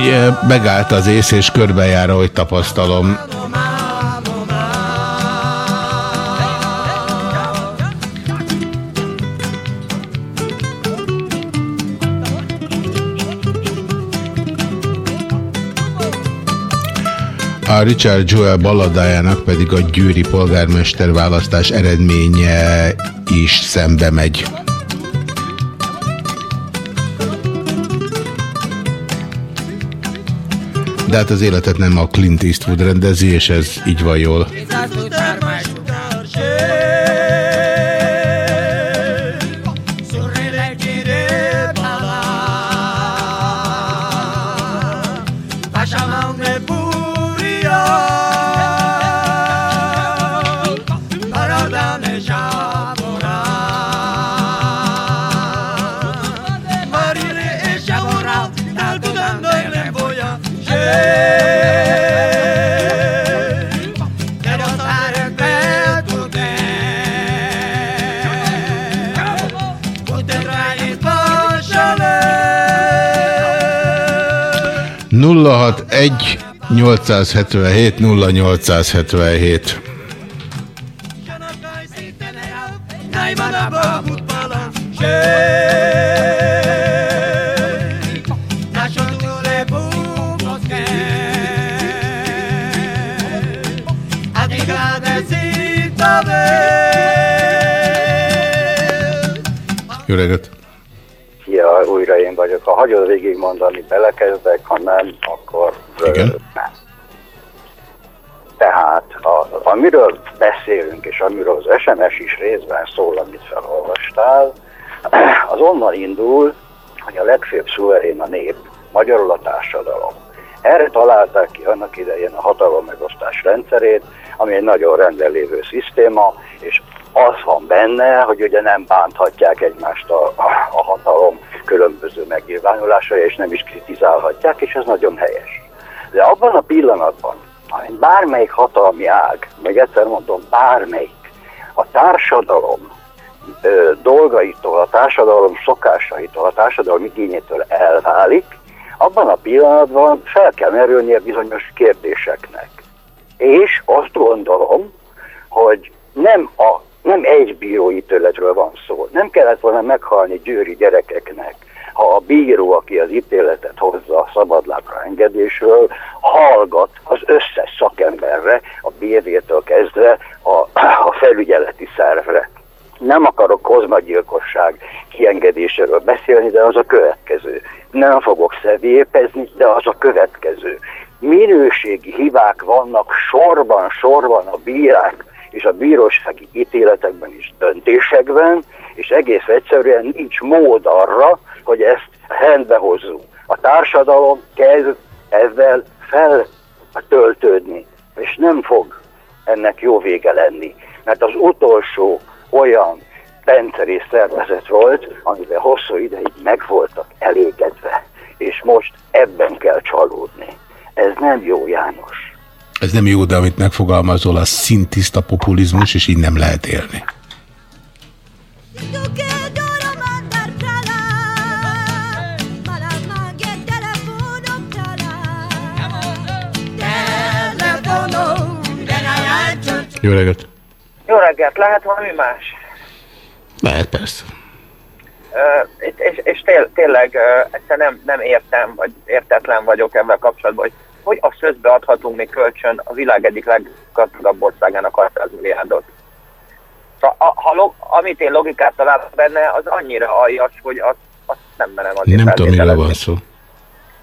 ugye megállt az ész és körbejár, ahogy tapasztalom. A Richard Joel balladájának pedig a győri polgármester választás eredménye is szembe megy. De hát az életet nem a Clint Eastwood rendezi, és ez így van jól. 061 877 0877 Naimanaba futbala Lascio tu le bubosche Adica desitave Jó reggelt! Szia, újra én vagyok. Ha hagyod végig mondani, belekezdek, ha nem, amiről beszélünk, és amiről az SMS is részben szól, amit felolvastál, az onnan indul, hogy a legfőbb szuverén a nép, magyarul a társadalom. Erre találták ki annak idején a hatalom megosztás rendszerét, ami egy nagyon rendben lévő szisztéma, és az van benne, hogy ugye nem bánthatják egymást a, a, a hatalom különböző megnyilvánulásai, és nem is kritizálhatják, és ez nagyon helyes. De abban a pillanatban, bármelyik hatalmi ág, meg egyszer mondom, bármelyik, a társadalom ö, dolgaitól, a társadalom szokásaitól, a társadalom igényétől elválik, abban a pillanatban fel kell merülnie bizonyos kérdéseknek. És azt gondolom, hogy nem, a, nem egy bíróítéletről van szó. Nem kellett volna meghalni győri gyerekeknek, ha a bíró, aki az ítéletet hozza a szabadlábra engedésről, hallgat az összes szakemberre, a BV-től kezdve a, a felügyeleti szervre. Nem akarok kozmagyilkosság kiengedéséről beszélni, de az a következő. Nem fogok szedépezni, de az a következő. Minőségi hibák vannak sorban, sorban a bírák és a bírósági ítéletekben és döntésekben, és egész egyszerűen nincs mód arra, hogy ezt rendbe hozzuk. A társadalom kezd ezzel feltöltődni, és nem fog ennek jó vége lenni, mert az utolsó olyan rendszer és szervezet volt, amivel hosszú ideig meg voltak elégedve, és most ebben kell csalódni. Ez nem jó, János. Ez nem jó, de amit megfogalmazol, az szintiszta populizmus, és így nem lehet élni. Jó reggelt! Jó reggelt, lehet valami más? Lehet, persze. Uh, és és, tényleg uh, egyszer nem, nem értem, vagy értetlen vagyok ebben kapcsolatban, hogy hogy a szözbe adhatunk még kölcsön a világ egyik leggazdagabb országának 600 milliárdot. Szóval, a, ha log, amit én logikát találok benne, az annyira aljas, hogy azt, azt nem merem azért Nem tudom, miről van szó.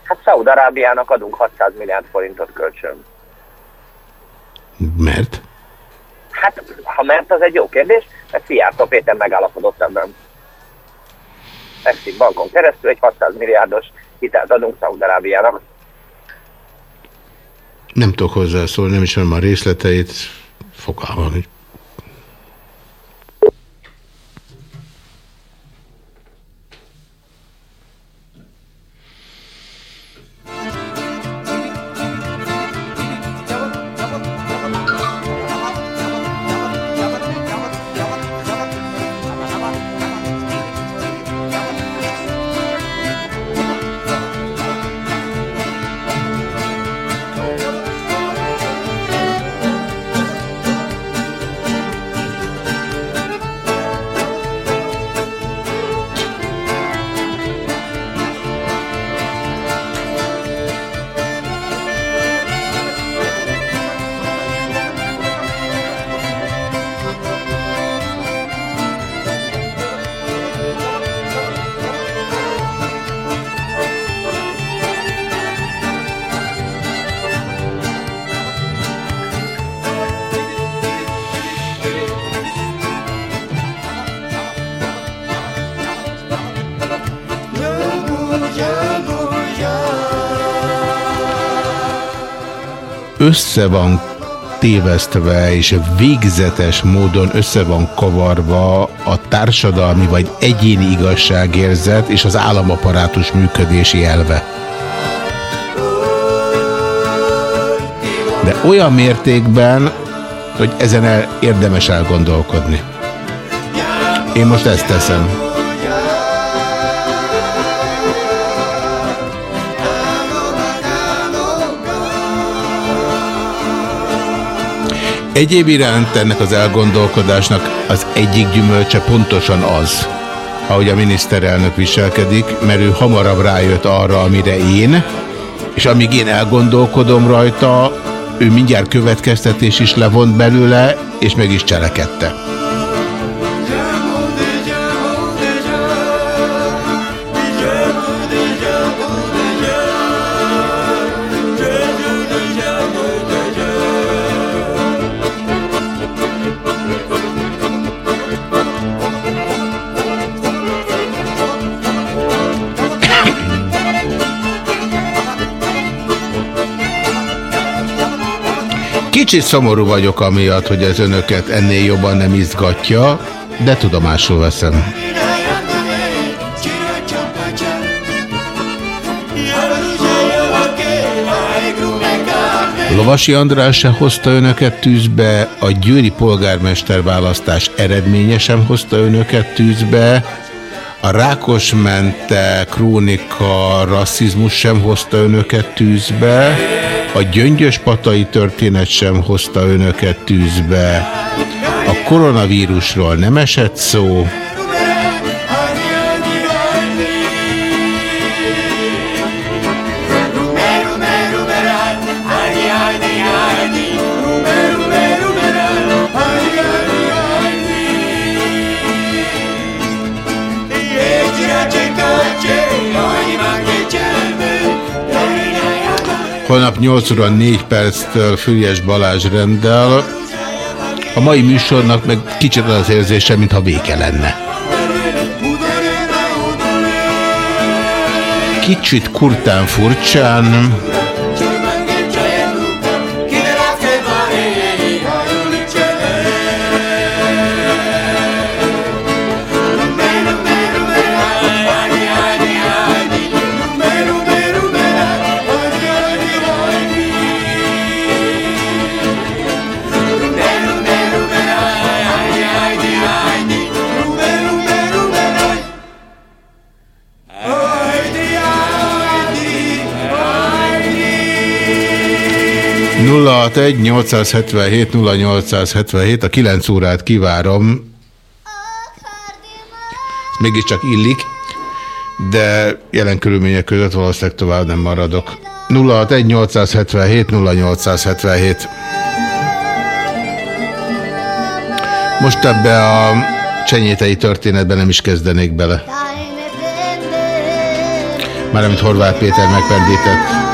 Hát Szaúd-Arábiának adunk 600 milliárd forintot kölcsön. Mert? Hát, ha mert, az egy jó kérdés, mert Szijjártó Péter megállapodott ebben. Exim bankon keresztül egy 600 milliárdos hitelt adunk Szaúd-Arábiának. Nem tudok hozzászólni, nem ismerem a részleteit. Fogalmam, hogy össze van tévesztve és végzetes módon össze van kavarva a társadalmi vagy egyéni igazságérzet és az államaparátus működési elve. De olyan mértékben, hogy ezen el érdemes elgondolkodni. Én most ezt teszem. Egyéb iránt ennek az elgondolkodásnak az egyik gyümölcse pontosan az, ahogy a miniszterelnök viselkedik, mert ő hamarabb rájött arra, amire én, és amíg én elgondolkodom rajta, ő mindjárt következtetés is levont belőle, és meg is cselekedte. Kicsit szomorú vagyok amiatt, hogy ez önöket ennél jobban nem izgatja, de tudomásul veszem. Lovasi András se hozta önöket tűzbe, a győri polgármester választás eredménye sem hozta önöket tűzbe, a Rákosmente krónika rasszizmus sem hozta önöket tűzbe, a gyöngyös patai történet sem hozta önöket tűzbe. A koronavírusról nem esett szó. Holnap 8 óra 4 perctől Fülyes Balázs rendel. A mai műsornak meg kicsit az érzése, mintha vége lenne. Kicsit kurtán furcsán. 061 877 0877 a 9 órát kivárom. Ez mégiscsak illik, de jelen körülmények között valószínűleg tovább nem maradok. 061 877 0877 Most ebbe a csenyétei történetben nem is kezdenék bele. Már amit Horváth Péter megpendített.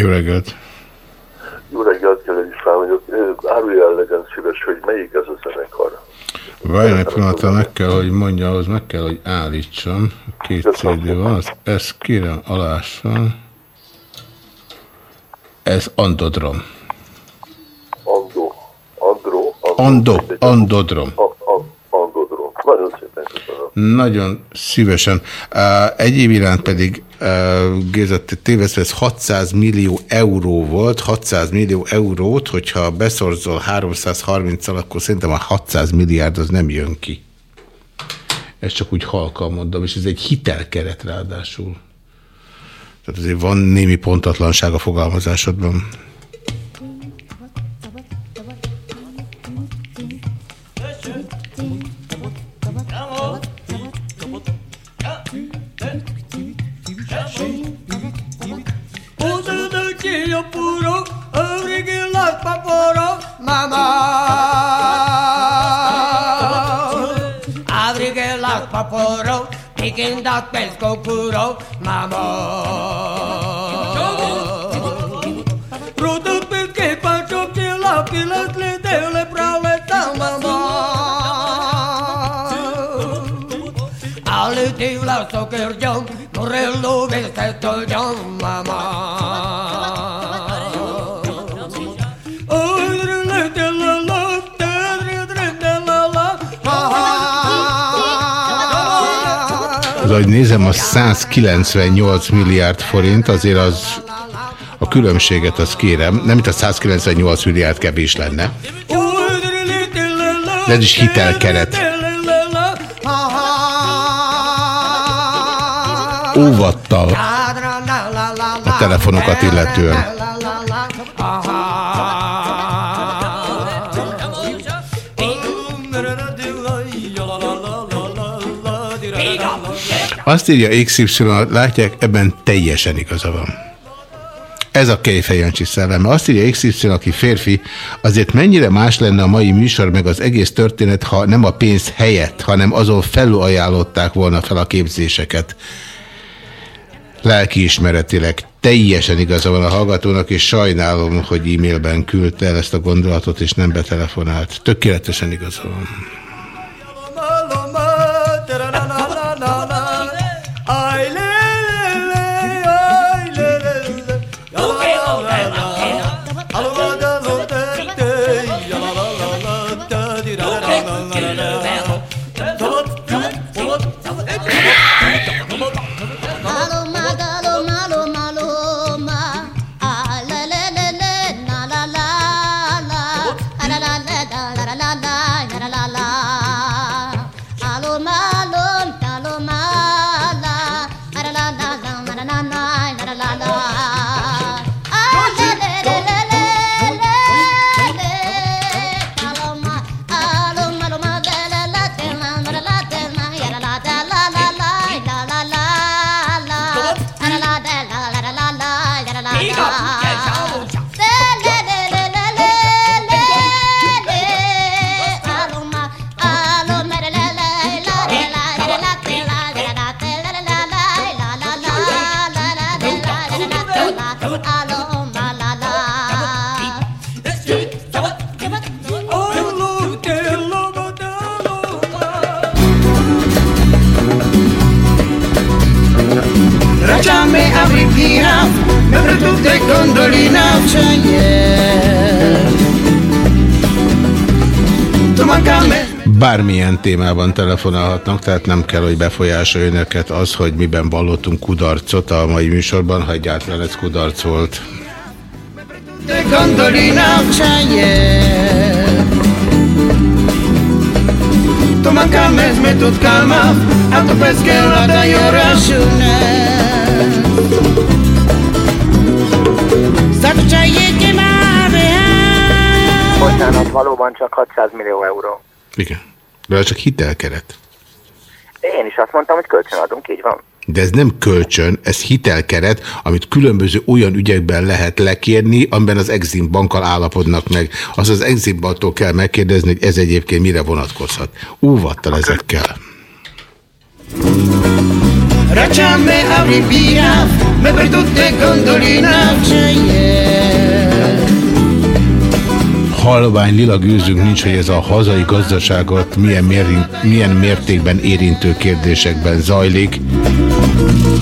Jó reggelt! Jó reggelt, Kelly István vagyok. Árulja el legyen szíves, hogy melyik ez a zenekar. Várj egy pillanatra, meg kell, hogy mondja, ahhoz meg kell, hogy állítsam. Két CD van, az, ezt kérem alássam. Ez Andodrom. Andó. Andró. Ando, Andodrom. Andodrom. Nagyon szívesen. Egyéb iránt pedig Géza, te tévesztve, ez 600 millió euró volt, 600 millió eurót, hogyha beszorzol 330-al, akkor szerintem a 600 milliárd az nem jön ki. Ezt csak úgy halkan mondom, és ez egy hitelkeret ráadásul. Tehát azért van némi pontatlanság a fogalmazásodban. Paporo, mamá. Abrigué las paporo, picking that pesco puro, mamá. Az, ahogy nézem, a 198 milliárd forint, azért az a különbséget azt kérem. Nem, mint a 198 milliárd kevés lenne. De ez is hitelkeret. Óvattal a telefonokat illetően. Azt írja XY, látják, ebben teljesen igaza van. Ez a Kejfej Jancsi szelleme. Azt írja XY, aki férfi, azért mennyire más lenne a mai műsor, meg az egész történet, ha nem a pénz helyett, hanem azon felül volna fel a képzéseket. Lelkiismeretileg teljesen igaza van a hallgatónak, és sajnálom, hogy e-mailben küldte el ezt a gondolatot, és nem betelefonált. Tökéletesen igaza van. Aprire mentre tutte Tu a me Bármilyen témában telefonálhatnak, tehát nem kell, hogy befolyásolja önöket az, hogy miben vallottunk kudarcot a mai műsorban, ha egyáltalán ez kudarc volt. Tu manca a me smetto calma Auto peschera da io ragione Bocsánat, valóban csak 600 millió euró. Igen. De ez csak hitelkeret. Én is azt mondtam, hogy kölcsönadunk, így van. De ez nem kölcsön, ez hitelkeret, amit különböző olyan ügyekben lehet lekérni, amiben az Exim bankkal állapodnak meg. Az az Exim banktól kell megkérdezni, hogy ez egyébként mire vonatkozhat. Óvattal ezekkel. Račame avni bija, me per tutte gondolina, če je. Halvány lila gőzünk nincs, hogy ez a hazai gazdaságot milyen, mér, milyen mértékben érintő kérdésekben zajlik.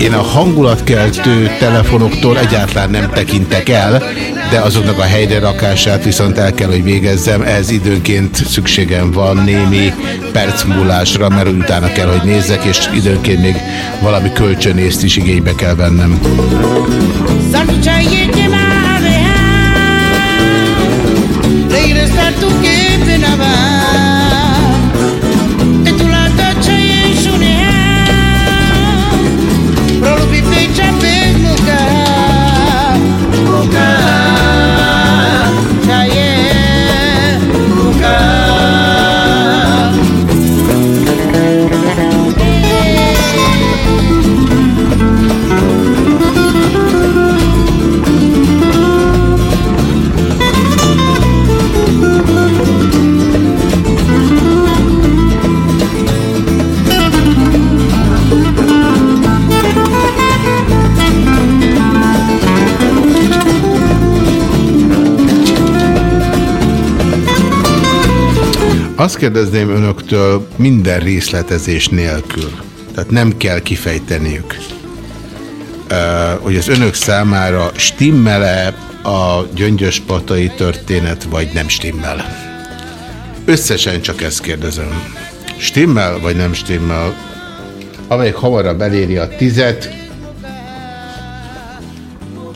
Én a hangulatkeltő telefonoktól egyáltalán nem tekintek el, de azoknak a helyre rakását viszont el kell, hogy végezzem. Ez időnként szükségem van némi percmúlásra, mert utána kell, hogy nézzek, és időnként még valami kölcsönészt is igénybe kell vennem. Azt kérdezném önöktől minden részletezés nélkül, tehát nem kell kifejteniük, hogy az önök számára stimmele a gyöngyöspatai történet, vagy nem stimmel. Összesen csak ezt kérdezem. Stimmel, vagy nem stimmel? Amelyik hamarabb eléri a tizet,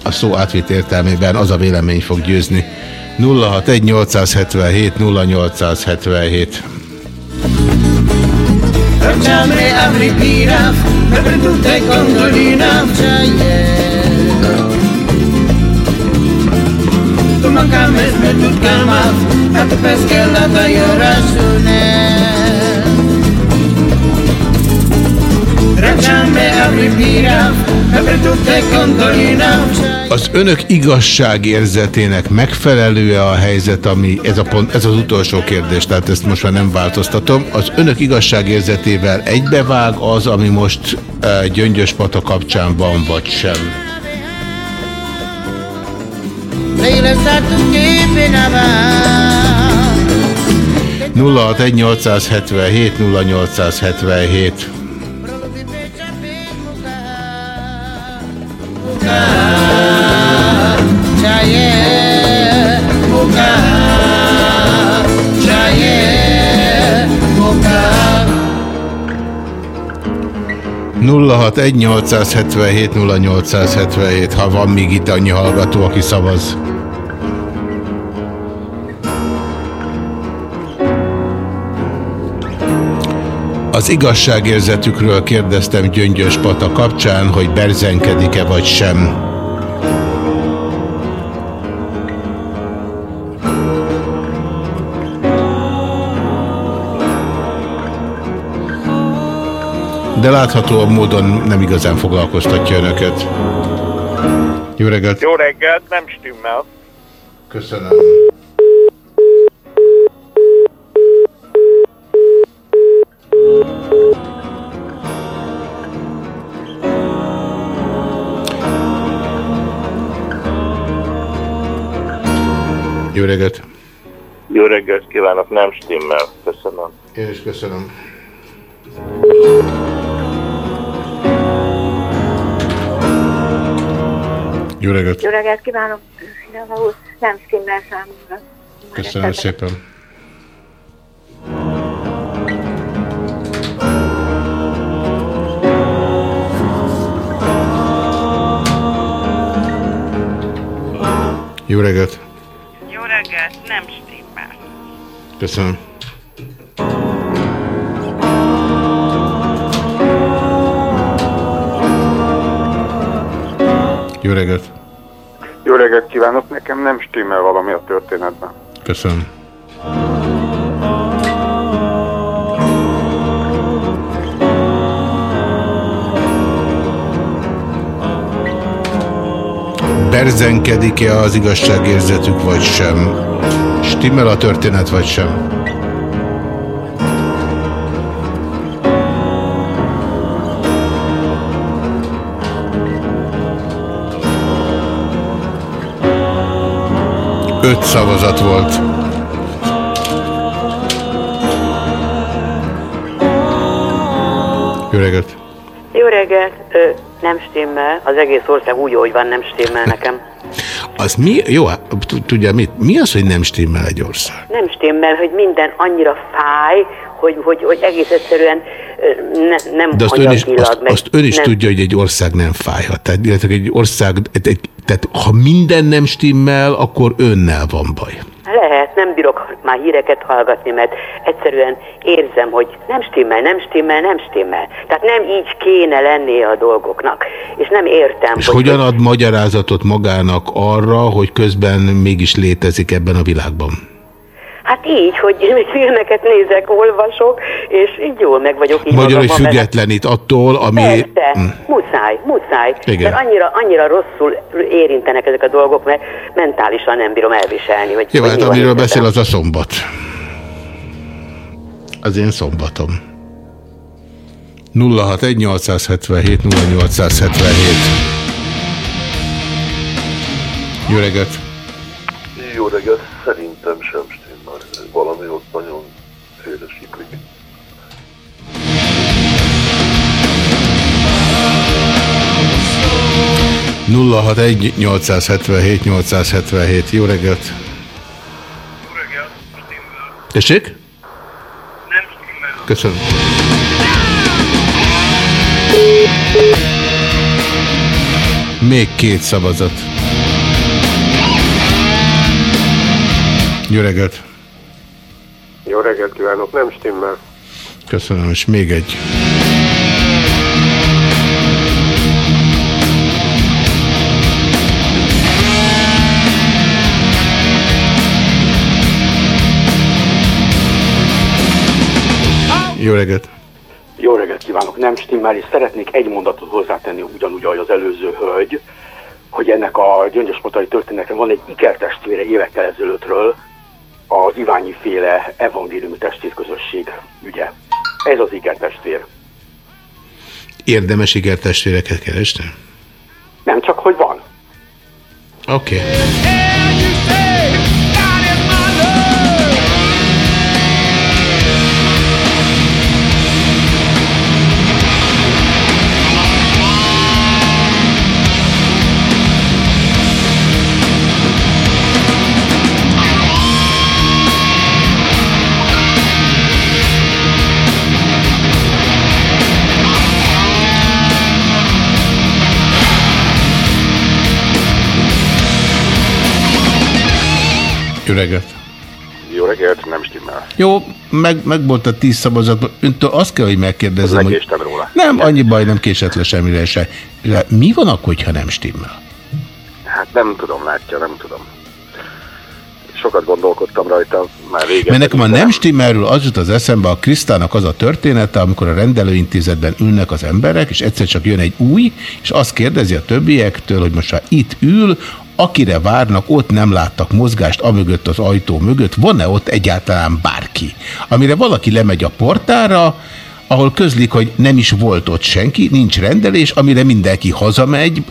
a szó átvitt értelmében az a vélemény fog győzni. 061 877 0877 Facciamre apri piraf, per tutte condolina Tu manca calma, a tu yorasune Facciamre apri piraf, per tutte Az önök igazságérzetének megfelelő-e a helyzet, ami ez, a pont, ez az utolsó kérdés, tehát ezt most már nem változtatom. Az önök igazságérzetével egybevág az, ami most uh, Gyöngyös Pata kapcsán van, vagy sem? Nulla 877 0877 061 0877, ha van még itt annyi hallgató, aki szavaz. Az igazságérzetükről kérdeztem Gyöngyös Pata kapcsán, hogy berzenkedik-e vagy sem. De látható módon nem igazán foglalkoztatja önöket. Jó reggelt! Jó reggelt, nem stimmel. Köszönöm. Jó reggelt! Jó reggelt kívánok, nem stimmel. Köszönöm. Én is köszönöm. Jó reggelt! Jó reggelt kívánok! Nem stimmel számomra. Köszönöm szépen! Jó reggelt! Jó reggelt, nem stimmel. Köszönöm. Jó reggelt! Jó reggelt kívánok, nekem nem stimmel valami a történetben. Köszönöm. Berzenkedik-e az igazságérzetük, vagy sem? Stimmel a történet, vagy sem? öt szavazat volt. Jó reggelt! Jó reggelt! Ö, nem stimmel. Az egész ország úgy, hogy van, nem stimmel nekem. Az mi, jó, hát, tudja mit, mi az, hogy nem stimmel egy ország? Nem stimmel, hogy minden annyira fáj, hogy, hogy, hogy egész egyszerűen ne, nem De azt ön is, azt, azt ön is nem. tudja, hogy egy ország nem fájhat. Tehát illetve egy ország, egy, egy tehát ha minden nem stimmel, akkor önnel van baj. Lehet, nem bírok már híreket hallgatni, mert egyszerűen érzem, hogy nem stimmel, nem stimmel, nem stimmel. Tehát nem így kéne lennie a dolgoknak. És nem értem. És hogy hogyan ad magyarázatot magának arra, hogy közben mégis létezik ebben a világban? Hát így, hogy filmeket nézek, olvasok, és így jól meg vagyok. Így Magyar, hogy függetlenít attól, ami... Persze, hm. muszáj, muszáj. Igen. Mert annyira, annyira rosszul érintenek ezek a dolgok, mert mentálisan nem bírom elviselni. Hogy, Jó, hát amiről beszél, az a szombat. Az én szombatom. 061 877 0877 Jó reggelt! Jó reggelt! Szerintem sem valami ott nagyon félresiklik. Nulla hat egy 877 877. Jó reggelt! Jó reggelt! Tessék? Nem stimmel. Köszönöm. Még két szavazat. Jó reggelt! Jó reggelt kívánok, nem stimmel. Köszönöm, és még egy. Jó reggelt! Jó reggelt kívánok, nem stimmel, és szeretnék egy mondatot hozzátenni ugyanúgy, ahogy az előző hölgy, hogy ennek a gyöngyöspotai történetnek van egy ikertestvére évekkel ezelőttről, az Iványi féle evangéliumi testvérközösség ügye. Ez az ikertestvér. Érdemes ikertestvéreket keresni? Nem, csak hogy van. Oké. Okay. Jó reggelt! Jó reggelt, nem stimmel. Jó, meg, meg volt a tíz szavazat. Öntől azt kell, hogy megkérdezem, hogy... róla. Nem, annyi baj, nem késett le semmire se. Mi van akkor, ha nem stimmel? Hát nem tudom, látja, nem tudom. Sokat gondolkodtam rajta, már régen. Mert nekem a nem stimmelről az jut az eszembe, a Krisztának az a története, amikor a rendelőintézetben ülnek az emberek, és egyszer csak jön egy új, és azt kérdezi a többiektől, hogy most ha itt ül, akire várnak, ott nem láttak mozgást, amögött az ajtó mögött, van-e ott egyáltalán bárki? Amire valaki lemegy a portára, ahol közlik, hogy nem is volt ott senki, nincs rendelés, amire mindenki hazamegy,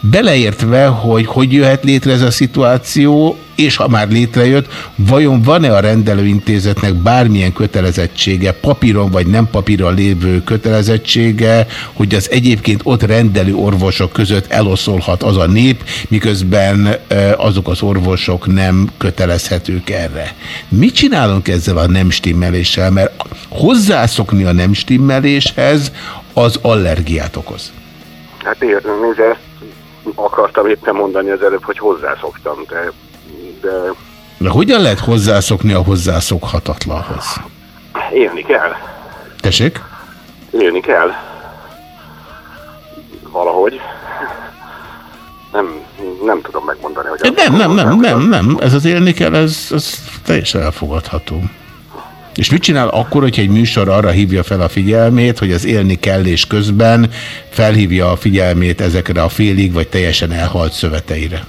beleértve, hogy hogy jöhet létre ez a szituáció, és ha már létrejött, vajon van-e a rendelőintézetnek bármilyen kötelezettsége, papíron vagy nem papíron lévő kötelezettsége, hogy az egyébként ott rendelő orvosok között eloszolhat az a nép, miközben azok az orvosok nem kötelezhetők erre. Mit csinálunk ezzel a nem stimmeléssel? Mert hozzászokni a nem stimmeléshez az allergiát okoz. Hát nézd, ezt akartam éppen mondani az előbb, hogy hozzászoktam, de de... De hogyan lehet hozzászokni a hozzászokhatatlanhoz? Élni kell. Tessék? Élni kell. Valahogy. Nem, nem tudom megmondani, hogy... Nem, nem, nem, nem, nem, ez az élni kell, ez, ez teljesen elfogadható. És mit csinál akkor, hogyha egy műsor arra hívja fel a figyelmét, hogy az élni kell és közben felhívja a figyelmét ezekre a félig vagy teljesen elhalt szöveteire?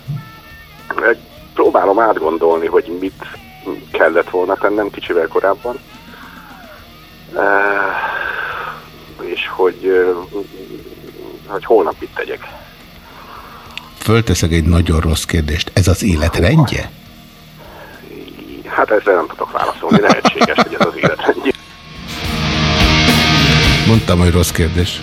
Próbálom átgondolni, hogy mit kellett volna tennem kicsivel korábban. És hogy, hogy holnap mit tegyek. Fölteszek egy nagyon rossz kérdést. Ez az életrendje? Hát ezzel nem tudok válaszolni. Lehetséges, hogy ez az életrendje. Mondtam, hogy rossz kérdés.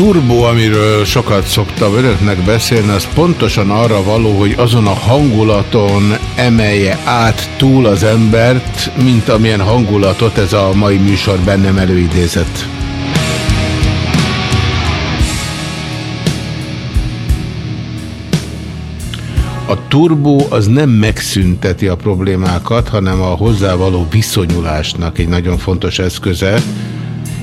A turbó, amiről sokat szoktam önöknek beszélni, az pontosan arra való, hogy azon a hangulaton emelje át túl az embert, mint amilyen hangulatot ez a mai műsor bennem előidézett. A turbó az nem megszünteti a problémákat, hanem a hozzávaló viszonyulásnak egy nagyon fontos eszköze,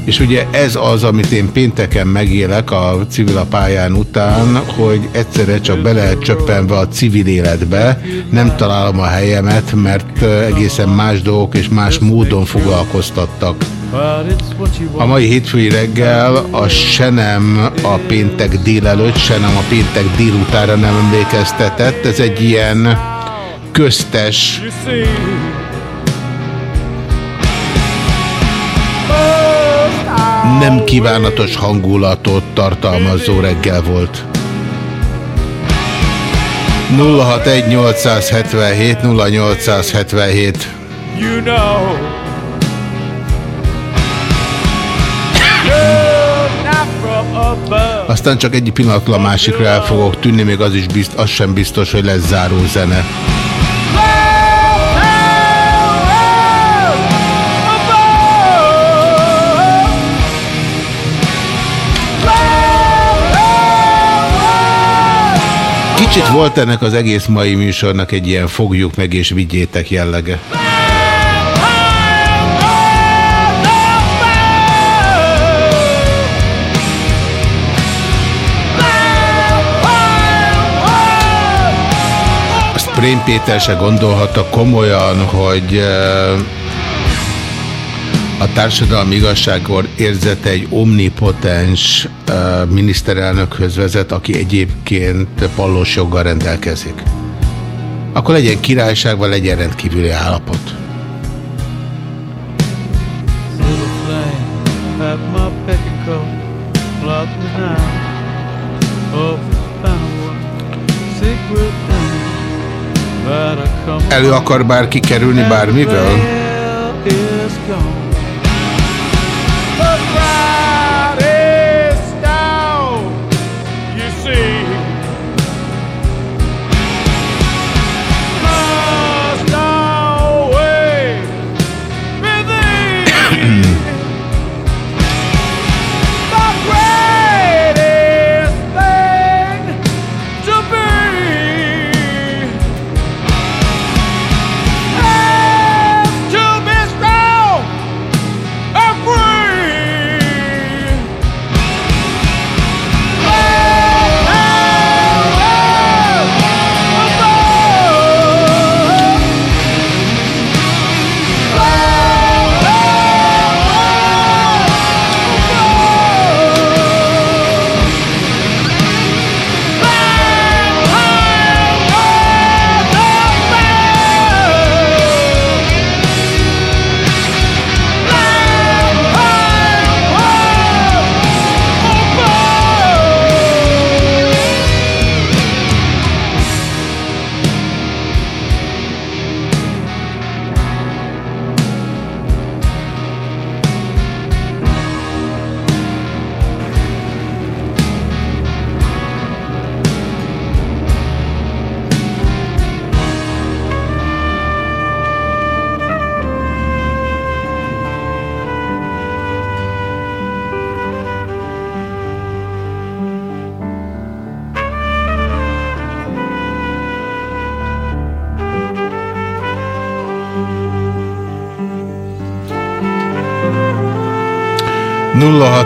és ugye ez az, amit én pénteken megélek a civil pályán után, hogy egyszerre csak be lehet csöppenve a civil életbe, nem találom a helyemet, mert egészen más dolgok és más módon foglalkoztattak. A mai hétfői reggel a se nem a péntek délelőtt, se nem a péntek délutára nem emlékeztetett. Ez egy ilyen köztes nem kívánatos hangulatot tartalmazó reggel volt. 061 877 0877 You know. Aztán csak egy pillanatra a másikra el fogok tűnni, még az, is bizt, az sem biztos, hogy lesz záró zene. Kicsit volt ennek az egész mai műsornak egy ilyen fogjuk meg és vigyétek jellege. Azt Prém Péter se gondolhatta komolyan, hogy a társadalmi igazságor érzete egy omnipotens uh, miniszterelnökhöz vezet, aki egyébként pallós joggal rendelkezik. Akkor legyen királyság, vagy legyen rendkívüli állapot. Elő akar bárki kerülni bármivel?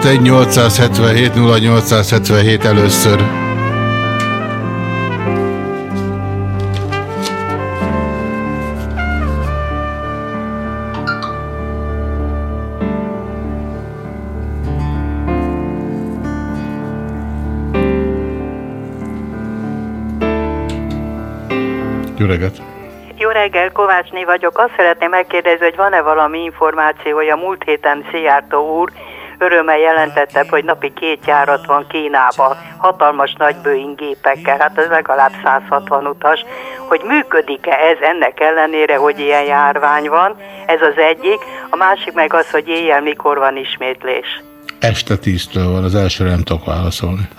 061 0877 először. Jó reggelt! Jó reggel, Kovácsné vagyok. Azt szeretném megkérdezni, hogy van-e valami információ hogy a múlt héten Szijjártó úr örömmel jelentette, hogy napi két járat van Kínába, hatalmas nagy Boeing gépekkel, hát ez legalább 160 utas, hogy működik-e ez ennek ellenére, hogy ilyen járvány van, ez az egyik, a másik meg az, hogy éjjel mikor van ismétlés. Este tíztől van, az elsőre nem tudok válaszolni.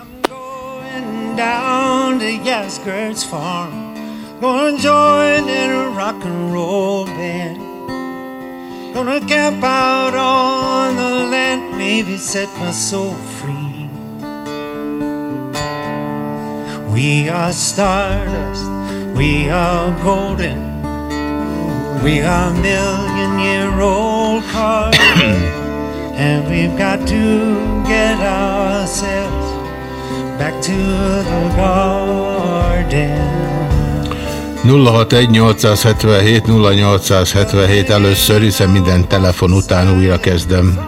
down to Yaskirt's farm. Gonna join in a rock and roll band. Gonna camp out on the land, maybe set my soul free. We are stardust, we are golden, we are million year old cars, and we've got to get ourselves back to the garden. 061 0877 először, hiszen minden telefon után újra kezdem.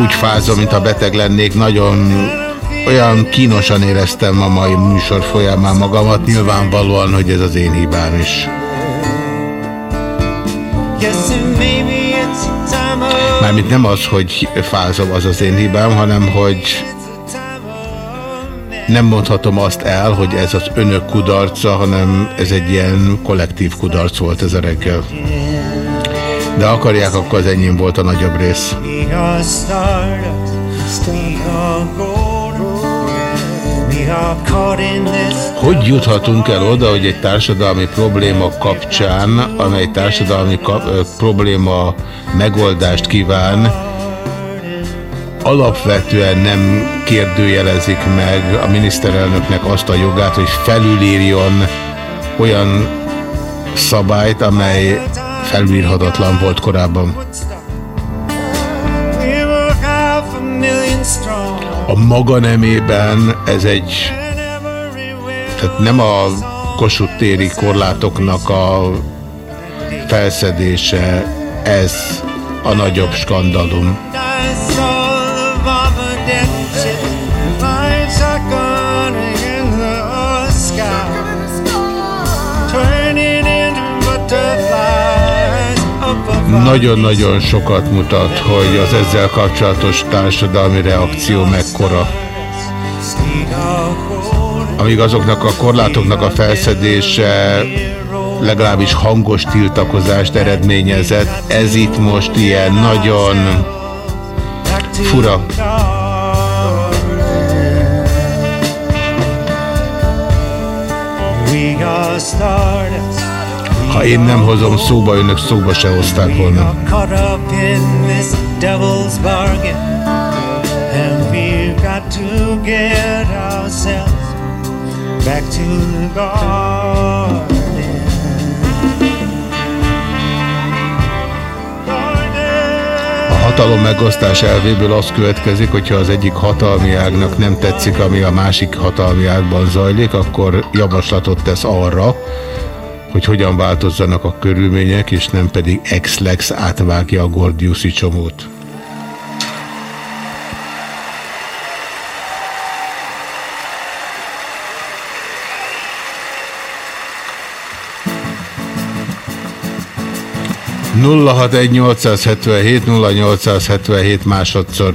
Úgy fázom, mintha beteg lennék, nagyon olyan kínosan éreztem a mai műsor folyamán magamat, nyilvánvalóan, hogy ez az én hibám is. Mármint nem az, hogy fázom, az az én hibám, hanem hogy nem mondhatom azt el, hogy ez az önök kudarca, hanem ez egy ilyen kollektív kudarc volt ez a reggel. De akarják, akkor az enyém volt a nagyobb rész. Hogy juthatunk el oda, hogy egy társadalmi probléma kapcsán, amely társadalmi kap, probléma megoldást kíván, alapvetően nem kérdőjelezik meg a miniszterelnöknek azt a jogát, hogy felülírjon olyan szabályt, amely felülírhatatlan volt korábban. A maga nemében ez egy, tehát nem a Kossuth téri korlátoknak a felszedése, ez a nagyobb skandalum. Nagyon-nagyon sokat mutat, hogy az ezzel kapcsolatos társadalmi reakció mekkora. Amíg azoknak a korlátoknak a felszedése legalábbis hangos tiltakozást eredményezett, ez itt most ilyen nagyon fura. We are stardust. Ha én nem hozom szóba, önök szóba se hozták volna. back to the garden. A hatalom megosztás elvéből az következik, hogyha az egyik hatalmi ágnak nem tetszik, ami a másik hatalmi ágban zajlik, akkor javaslatot tesz arra, hogy hogyan változzanak a körülmények, és nem pedig ex-lex átvágja a Gordiuszi csomót. nulla hat egy 877 0877 másodszor.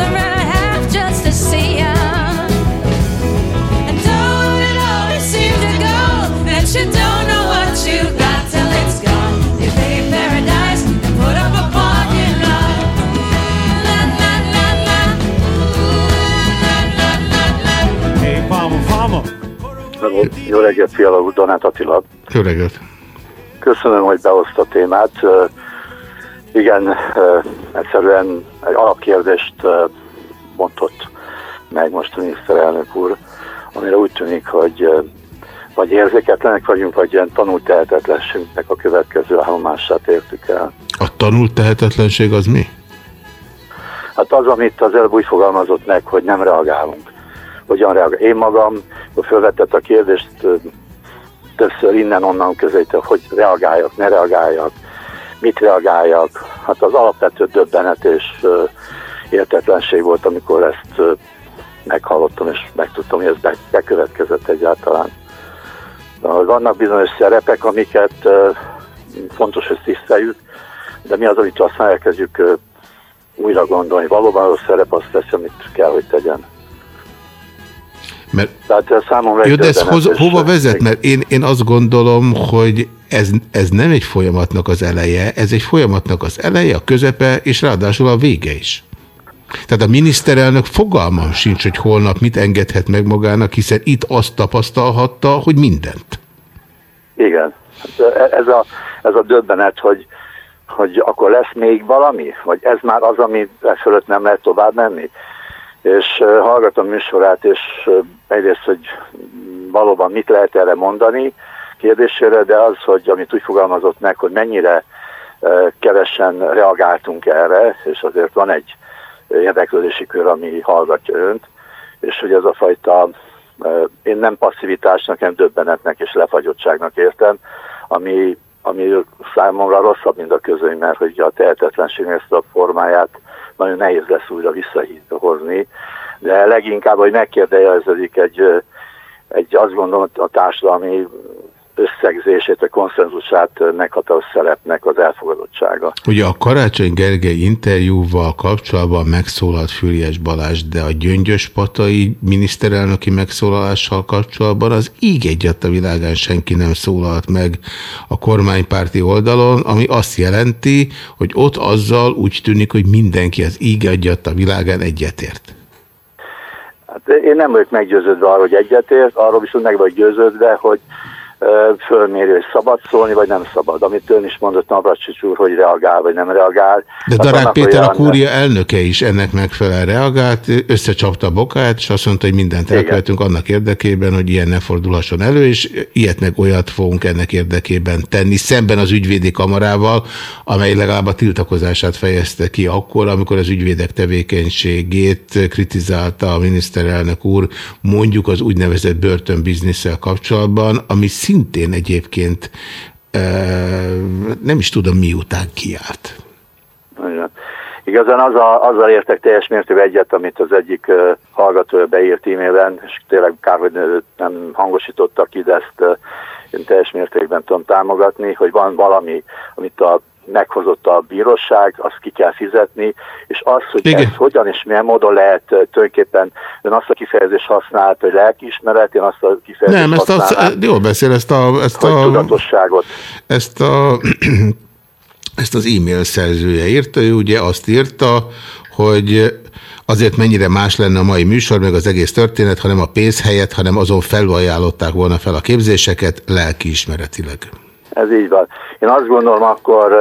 Jó reggelt, Fiala úr, Donát Attila. Jó reggelt. Köszönöm, hogy behozta a témát. Igen, egyszerűen egy alapkérdést mondott meg most a miniszterelnök úr, amire úgy tűnik, hogy vagy érzéketlenek vagyunk, vagy ilyen tanult tehetetlenségnek a következő állomását értük el. A tanult tehetetlenség az mi? Hát az, amit az előbb úgy fogalmazott meg, hogy nem reagálunk. Hogyan reagál? Én magam, akkor felvetett a kérdést, többször innen-onnan közelítve, hogy reagáljak, ne reagáljak, mit reagáljak. Hát az alapvető döbbenet és értetlenség volt, amikor ezt meghallottam, és megtudtam, hogy ez be, bekövetkezett egyáltalán. Na, Vannak bizonyos szerepek, amiket fontos, hogy tiszteljük, de mi az, amit aztán elkezdjük újra gondolni. Valóban az a szerep azt teszi, amit kell, hogy tegyen. Mert Tehát számomra Jó, de ez hoz, döbbenetes, hova vezet? Mert én, én azt gondolom, hogy ez, ez nem egy folyamatnak az eleje, ez egy folyamatnak az eleje, a közepe, és ráadásul a vége is. Tehát a miniszterelnök fogalmam sincs, hogy holnap mit engedhet meg magának, hiszen itt azt tapasztalhatta, hogy mindent. Igen. Hát, e- Ez a, ez a döbbenet, hogy, hogy akkor lesz még valami? Vagy ez már az, ami ez fölött nem lehet tovább menni? És hallgatom műsorát, és egyrészt, hogy valóban mit lehet erre mondani kérdésére, de az, hogy amit úgy fogalmazott meg, hogy mennyire kevesen reagáltunk erre, és azért van egy érdeklődési kör, ami hallgatja önt, és hogy ez a fajta, én nem passzivitásnak, hanem döbbenetnek és lefagyottságnak értem, ami, ami számomra rosszabb, mint a közöny, mert hogy a tehetetlenség ezt a formáját nagyon nehéz lesz újra visszahozni, de leginkább, hogy megkérdeződik egy, egy azt gondolom a társadalmi összegzését, a konszenzusát ö, meghatározott szerepnek az elfogadottsága. Ugye a Karácsony Gergely interjúval kapcsolatban megszólalt Füriyes Balázs, de a Gyöngyös Patai miniszterelnöki megszólalással kapcsolatban az íg egyet a világán senki nem szólalt meg a kormánypárti oldalon, ami azt jelenti, hogy ott azzal úgy tűnik, hogy mindenki az íg egyet a világán egyetért. Hát én nem vagyok meggyőződve arról, hogy egyetért, arról viszont meg vagy győződve, hogy ö, fölméri, hogy szabad szólni, vagy nem szabad. Amit ön is mondott Navracsics úr, hogy reagál, vagy nem reagál. De Hát Darák Péter, a kúria elnöke is ennek megfelelően reagált, összecsapta a bokáját, és azt mondta, hogy mindent elkövetünk annak érdekében, hogy ilyen ne fordulhasson elő, és ilyet meg olyat fogunk ennek érdekében tenni, szemben az ügyvédi kamarával, amely legalább a tiltakozását fejezte ki akkor, amikor az ügyvédek tevékenységét kritizálta a miniszterelnök úr, mondjuk az úgynevezett börtönbizniszel kapcsolatban, ami szintén egyébként nem is tudom miután kiállt. Igen. Igazán az a, azzal értek teljes mértékben egyet, amit az egyik uh, hallgató beírt e-mailen, és tényleg kár, hogy nem hangosítottak ki, de ezt uh, én teljes mértékben tudom támogatni, hogy van valami, amit a meghozott a bíróság, azt ki kell fizetni, és az, hogy Igen. ez hogyan és milyen módon lehet tulajdonképpen, ön azt a kifejezést használt, hogy lelkiismeret, én azt a kifejezést Nem, ezt a, jól beszél, ezt a, ezt a, tudatosságot. ezt a ezt az e-mail szerzője írta, ő ugye azt írta, hogy azért mennyire más lenne a mai műsor, meg az egész történet, ha nem a pénz helyett, hanem azon felajánlották volna fel a képzéseket lelkiismeretileg. Ez így van. Én azt gondolom, akkor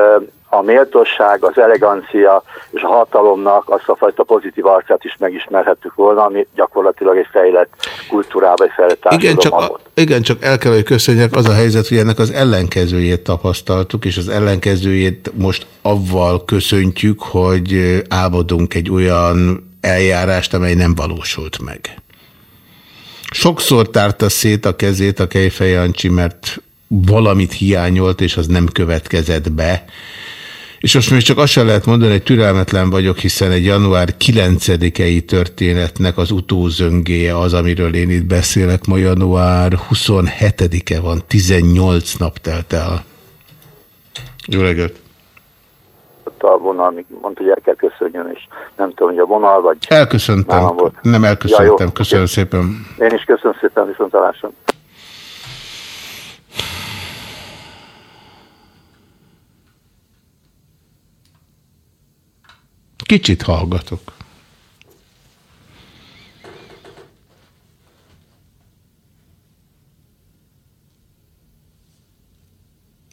a méltóság, az elegancia és a hatalomnak azt a fajta pozitív arcát is megismerhettük volna, ami gyakorlatilag egy fejlett kultúrába, egy fejlett Igen csak, a, igen, csak el kell, hogy köszönjek, az a helyzet, hogy ennek az ellenkezőjét tapasztaltuk, és az ellenkezőjét most avval köszöntjük, hogy álmodunk egy olyan eljárást, amely nem valósult meg. Sokszor tárta szét a kezét a Kejfej Jancsi, mert valamit hiányolt, és az nem következett be. És most még csak azt sem lehet mondani, hogy türelmetlen vagyok, hiszen egy január 9-i történetnek az utózöngéje az, amiről én itt beszélek. Ma január 27-e van, 18 nap telt el. Jó reggelt! A vonal, mondta, hogy el kell köszönjön, és nem tudom, hogy a vonal, vagy Elköszöntem. volt. Nem Ja, elköszöntem. jó. Köszönöm szépen. Én is köszönöm szépen, viszontlátásra. Kicsit hallgatok.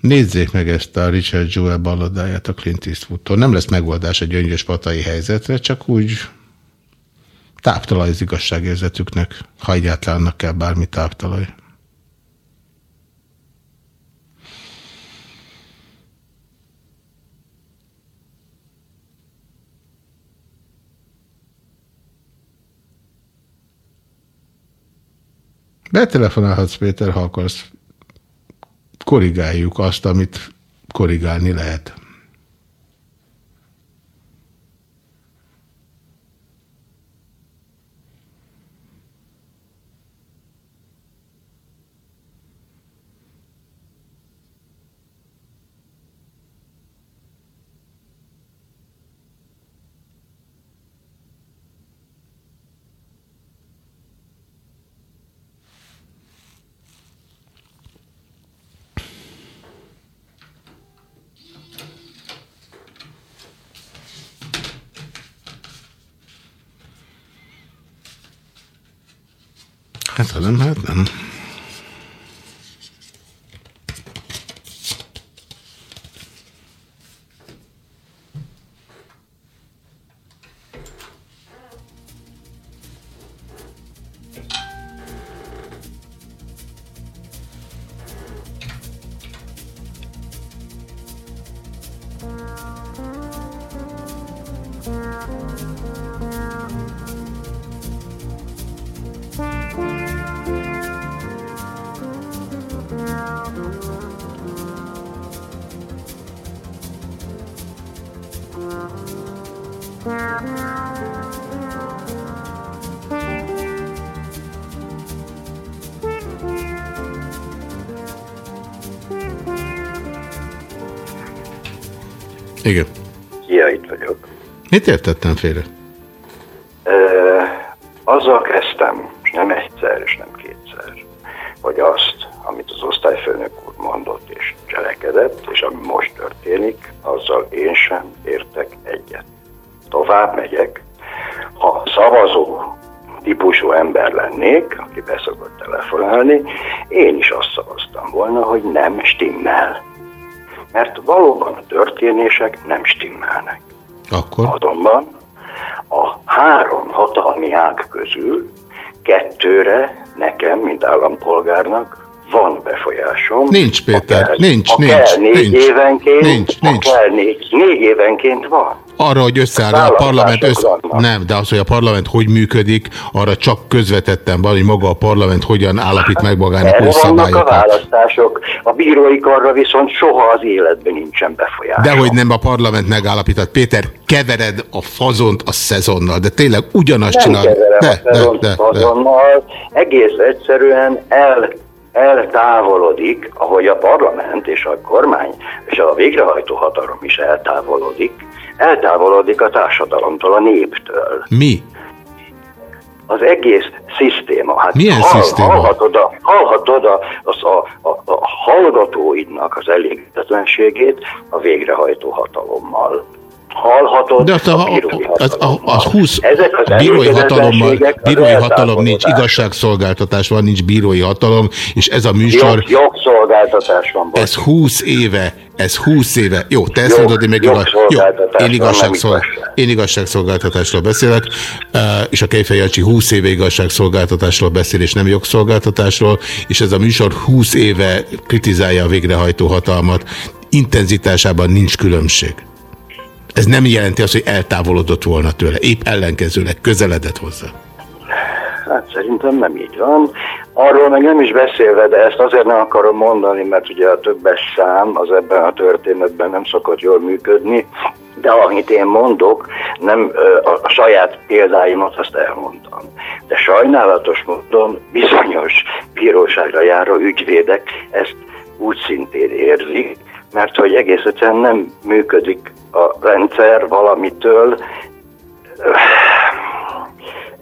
Nézzék meg ezt a Richard Jewell balladáját a Clint Eastwoodtól. Nem lesz megoldás a gyöngyös patai helyzetre, csak úgy táptalaj az igazságérzetüknek, ha egyáltalán kell bármi táptalaj. Betelefonálhatsz, Péter, ha akarsz. Korrigáljuk azt, amit korrigálni lehet. Hát ha nem, hát Igen. Szia, itt vagyok. Mit értettem félre? Ö, azzal kezdtem, és nem egyszer, és nem kétszer, hogy azt, amit az osztályfőnök úr mondott és cselekedett, és ami most történik, azzal én sem értek egyet. Tovább megyek, ha szavazó típusú ember lennék, aki beszokott telefonálni, én is azt szavaztam volna, hogy nem stimmel. Mert valóban a történések nem stimmelnek. Akkor? Azonban a három hatalmi ág közül kettőre nekem, mint állampolgárnak van befolyásom. Nincs, Péter, kell- nincs, nincs, kell, négy nincs, évenként, nincs, kell, négy, négy évenként van. Arra, hogy összeáll a parlament, össze... vannak. nem, de az, hogy a parlament hogy működik, arra csak közvetetten van, hogy maga a parlament hogyan állapít meg magának új vannak a szabályokat. választások, a bírói karra viszont soha az életben nincsen befolyás. Dehogy nem a parlament megállapított. Péter, kevered a fazont a szezonnal, de tényleg ugyanazt nem csinál. keverem De, a de, szezont de, de. egész egyszerűen el, eltávolodik, ahogy a parlament és a kormány és a végrehajtó hatalom is eltávolodik, eltávolodik a társadalomtól, a néptől. Mi? Az egész szisztéma. Hát Milyen szisztéma? Hallhatod, a, hallhatod a, az a, a, a hallgatóidnak az elégedetlenségét a végrehajtó hatalommal. Hallhatod De azt a, a bírói az, a, az 20 Ezek az bírói hatalommal, az bírói hatalom nincs, igazságszolgáltatás van, nincs bírói hatalom, és ez a műsor, Jog, jogszolgáltatás van. ez 20 éve, ez 20 éve, jó, te ezt Jog- mondod, én meg jó, én, igazságszol, én igazságszolgáltatásról beszélek, és a Kejfej Jancsi 20 éve igazságszolgáltatásról beszél, és nem jogszolgáltatásról, és ez a műsor 20 éve kritizálja a végrehajtó hatalmat, intenzitásában nincs különbség. Ez nem jelenti azt, hogy eltávolodott volna tőle, épp ellenkezőleg közeledett hozzá. Hát szerintem nem így van. Arról meg nem is beszélve, de ezt azért nem akarom mondani, mert ugye a többes szám az ebben a történetben nem szokott jól működni, de amit én mondok, nem a saját példáimat azt elmondtam. De sajnálatos módon bizonyos bíróságra járó ügyvédek ezt úgy szintén érzik, mert hogy egész egyszerűen nem működik a rendszer valamitől,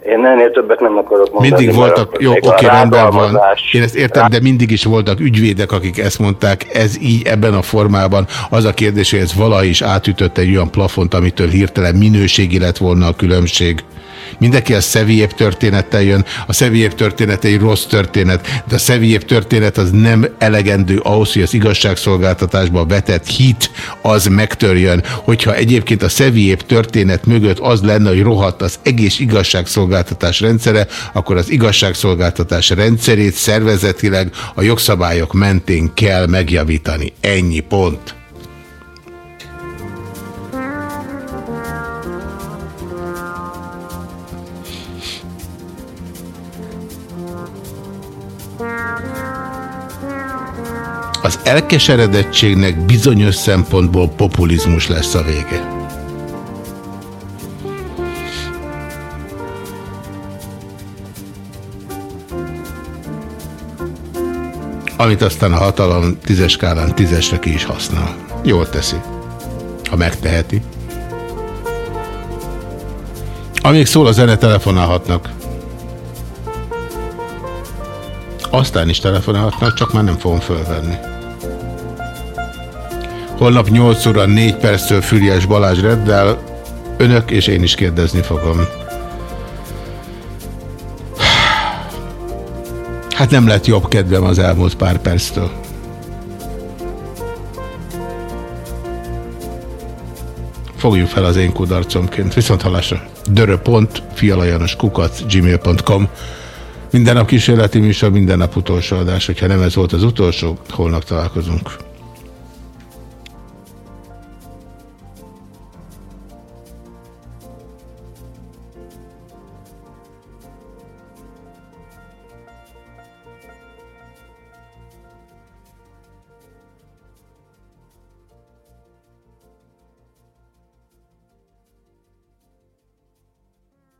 Én ennél többet nem akarok mondani. Mindig voltak, jó, oké, rendben van. Én ezt értem, de mindig is voltak ügyvédek, akik ezt mondták, ez így ebben a formában. Az a kérdés, hogy ez valahogy is átütött egy olyan plafont, amitől hirtelen minőségi lett volna a különbség. Mindenki a szeviébb történettel jön, a szeviébb történet egy rossz történet, de a szeviébb történet az nem elegendő ahhoz, hogy az igazságszolgáltatásba vetett hit az megtörjön. Hogyha egyébként a szeviébb történet mögött az lenne, hogy rohadt az egész igazságszolgáltatás rendszere, akkor az igazságszolgáltatás rendszerét szervezetileg a jogszabályok mentén kell megjavítani. Ennyi pont. Az elkeseredettségnek bizonyos szempontból populizmus lesz a vége. Amit aztán a hatalom tízes skálán tízesre ki is használ. Jól teszi. Ha megteheti. Amíg szól a zene, telefonálhatnak. Aztán is telefonálhatnak, csak már nem fogom fölvenni. Holnap 8 óra 4 perctől Füriás Balázs reddel, önök és én is kérdezni fogom. Hát nem lett jobb kedvem az elmúlt pár perctől. Fogjuk fel az én kudarcomként. Viszont halásra. kukac gmail.com Minden nap kísérleti műsor, minden nap utolsó adás. Hogyha nem ez volt az utolsó, holnap találkozunk.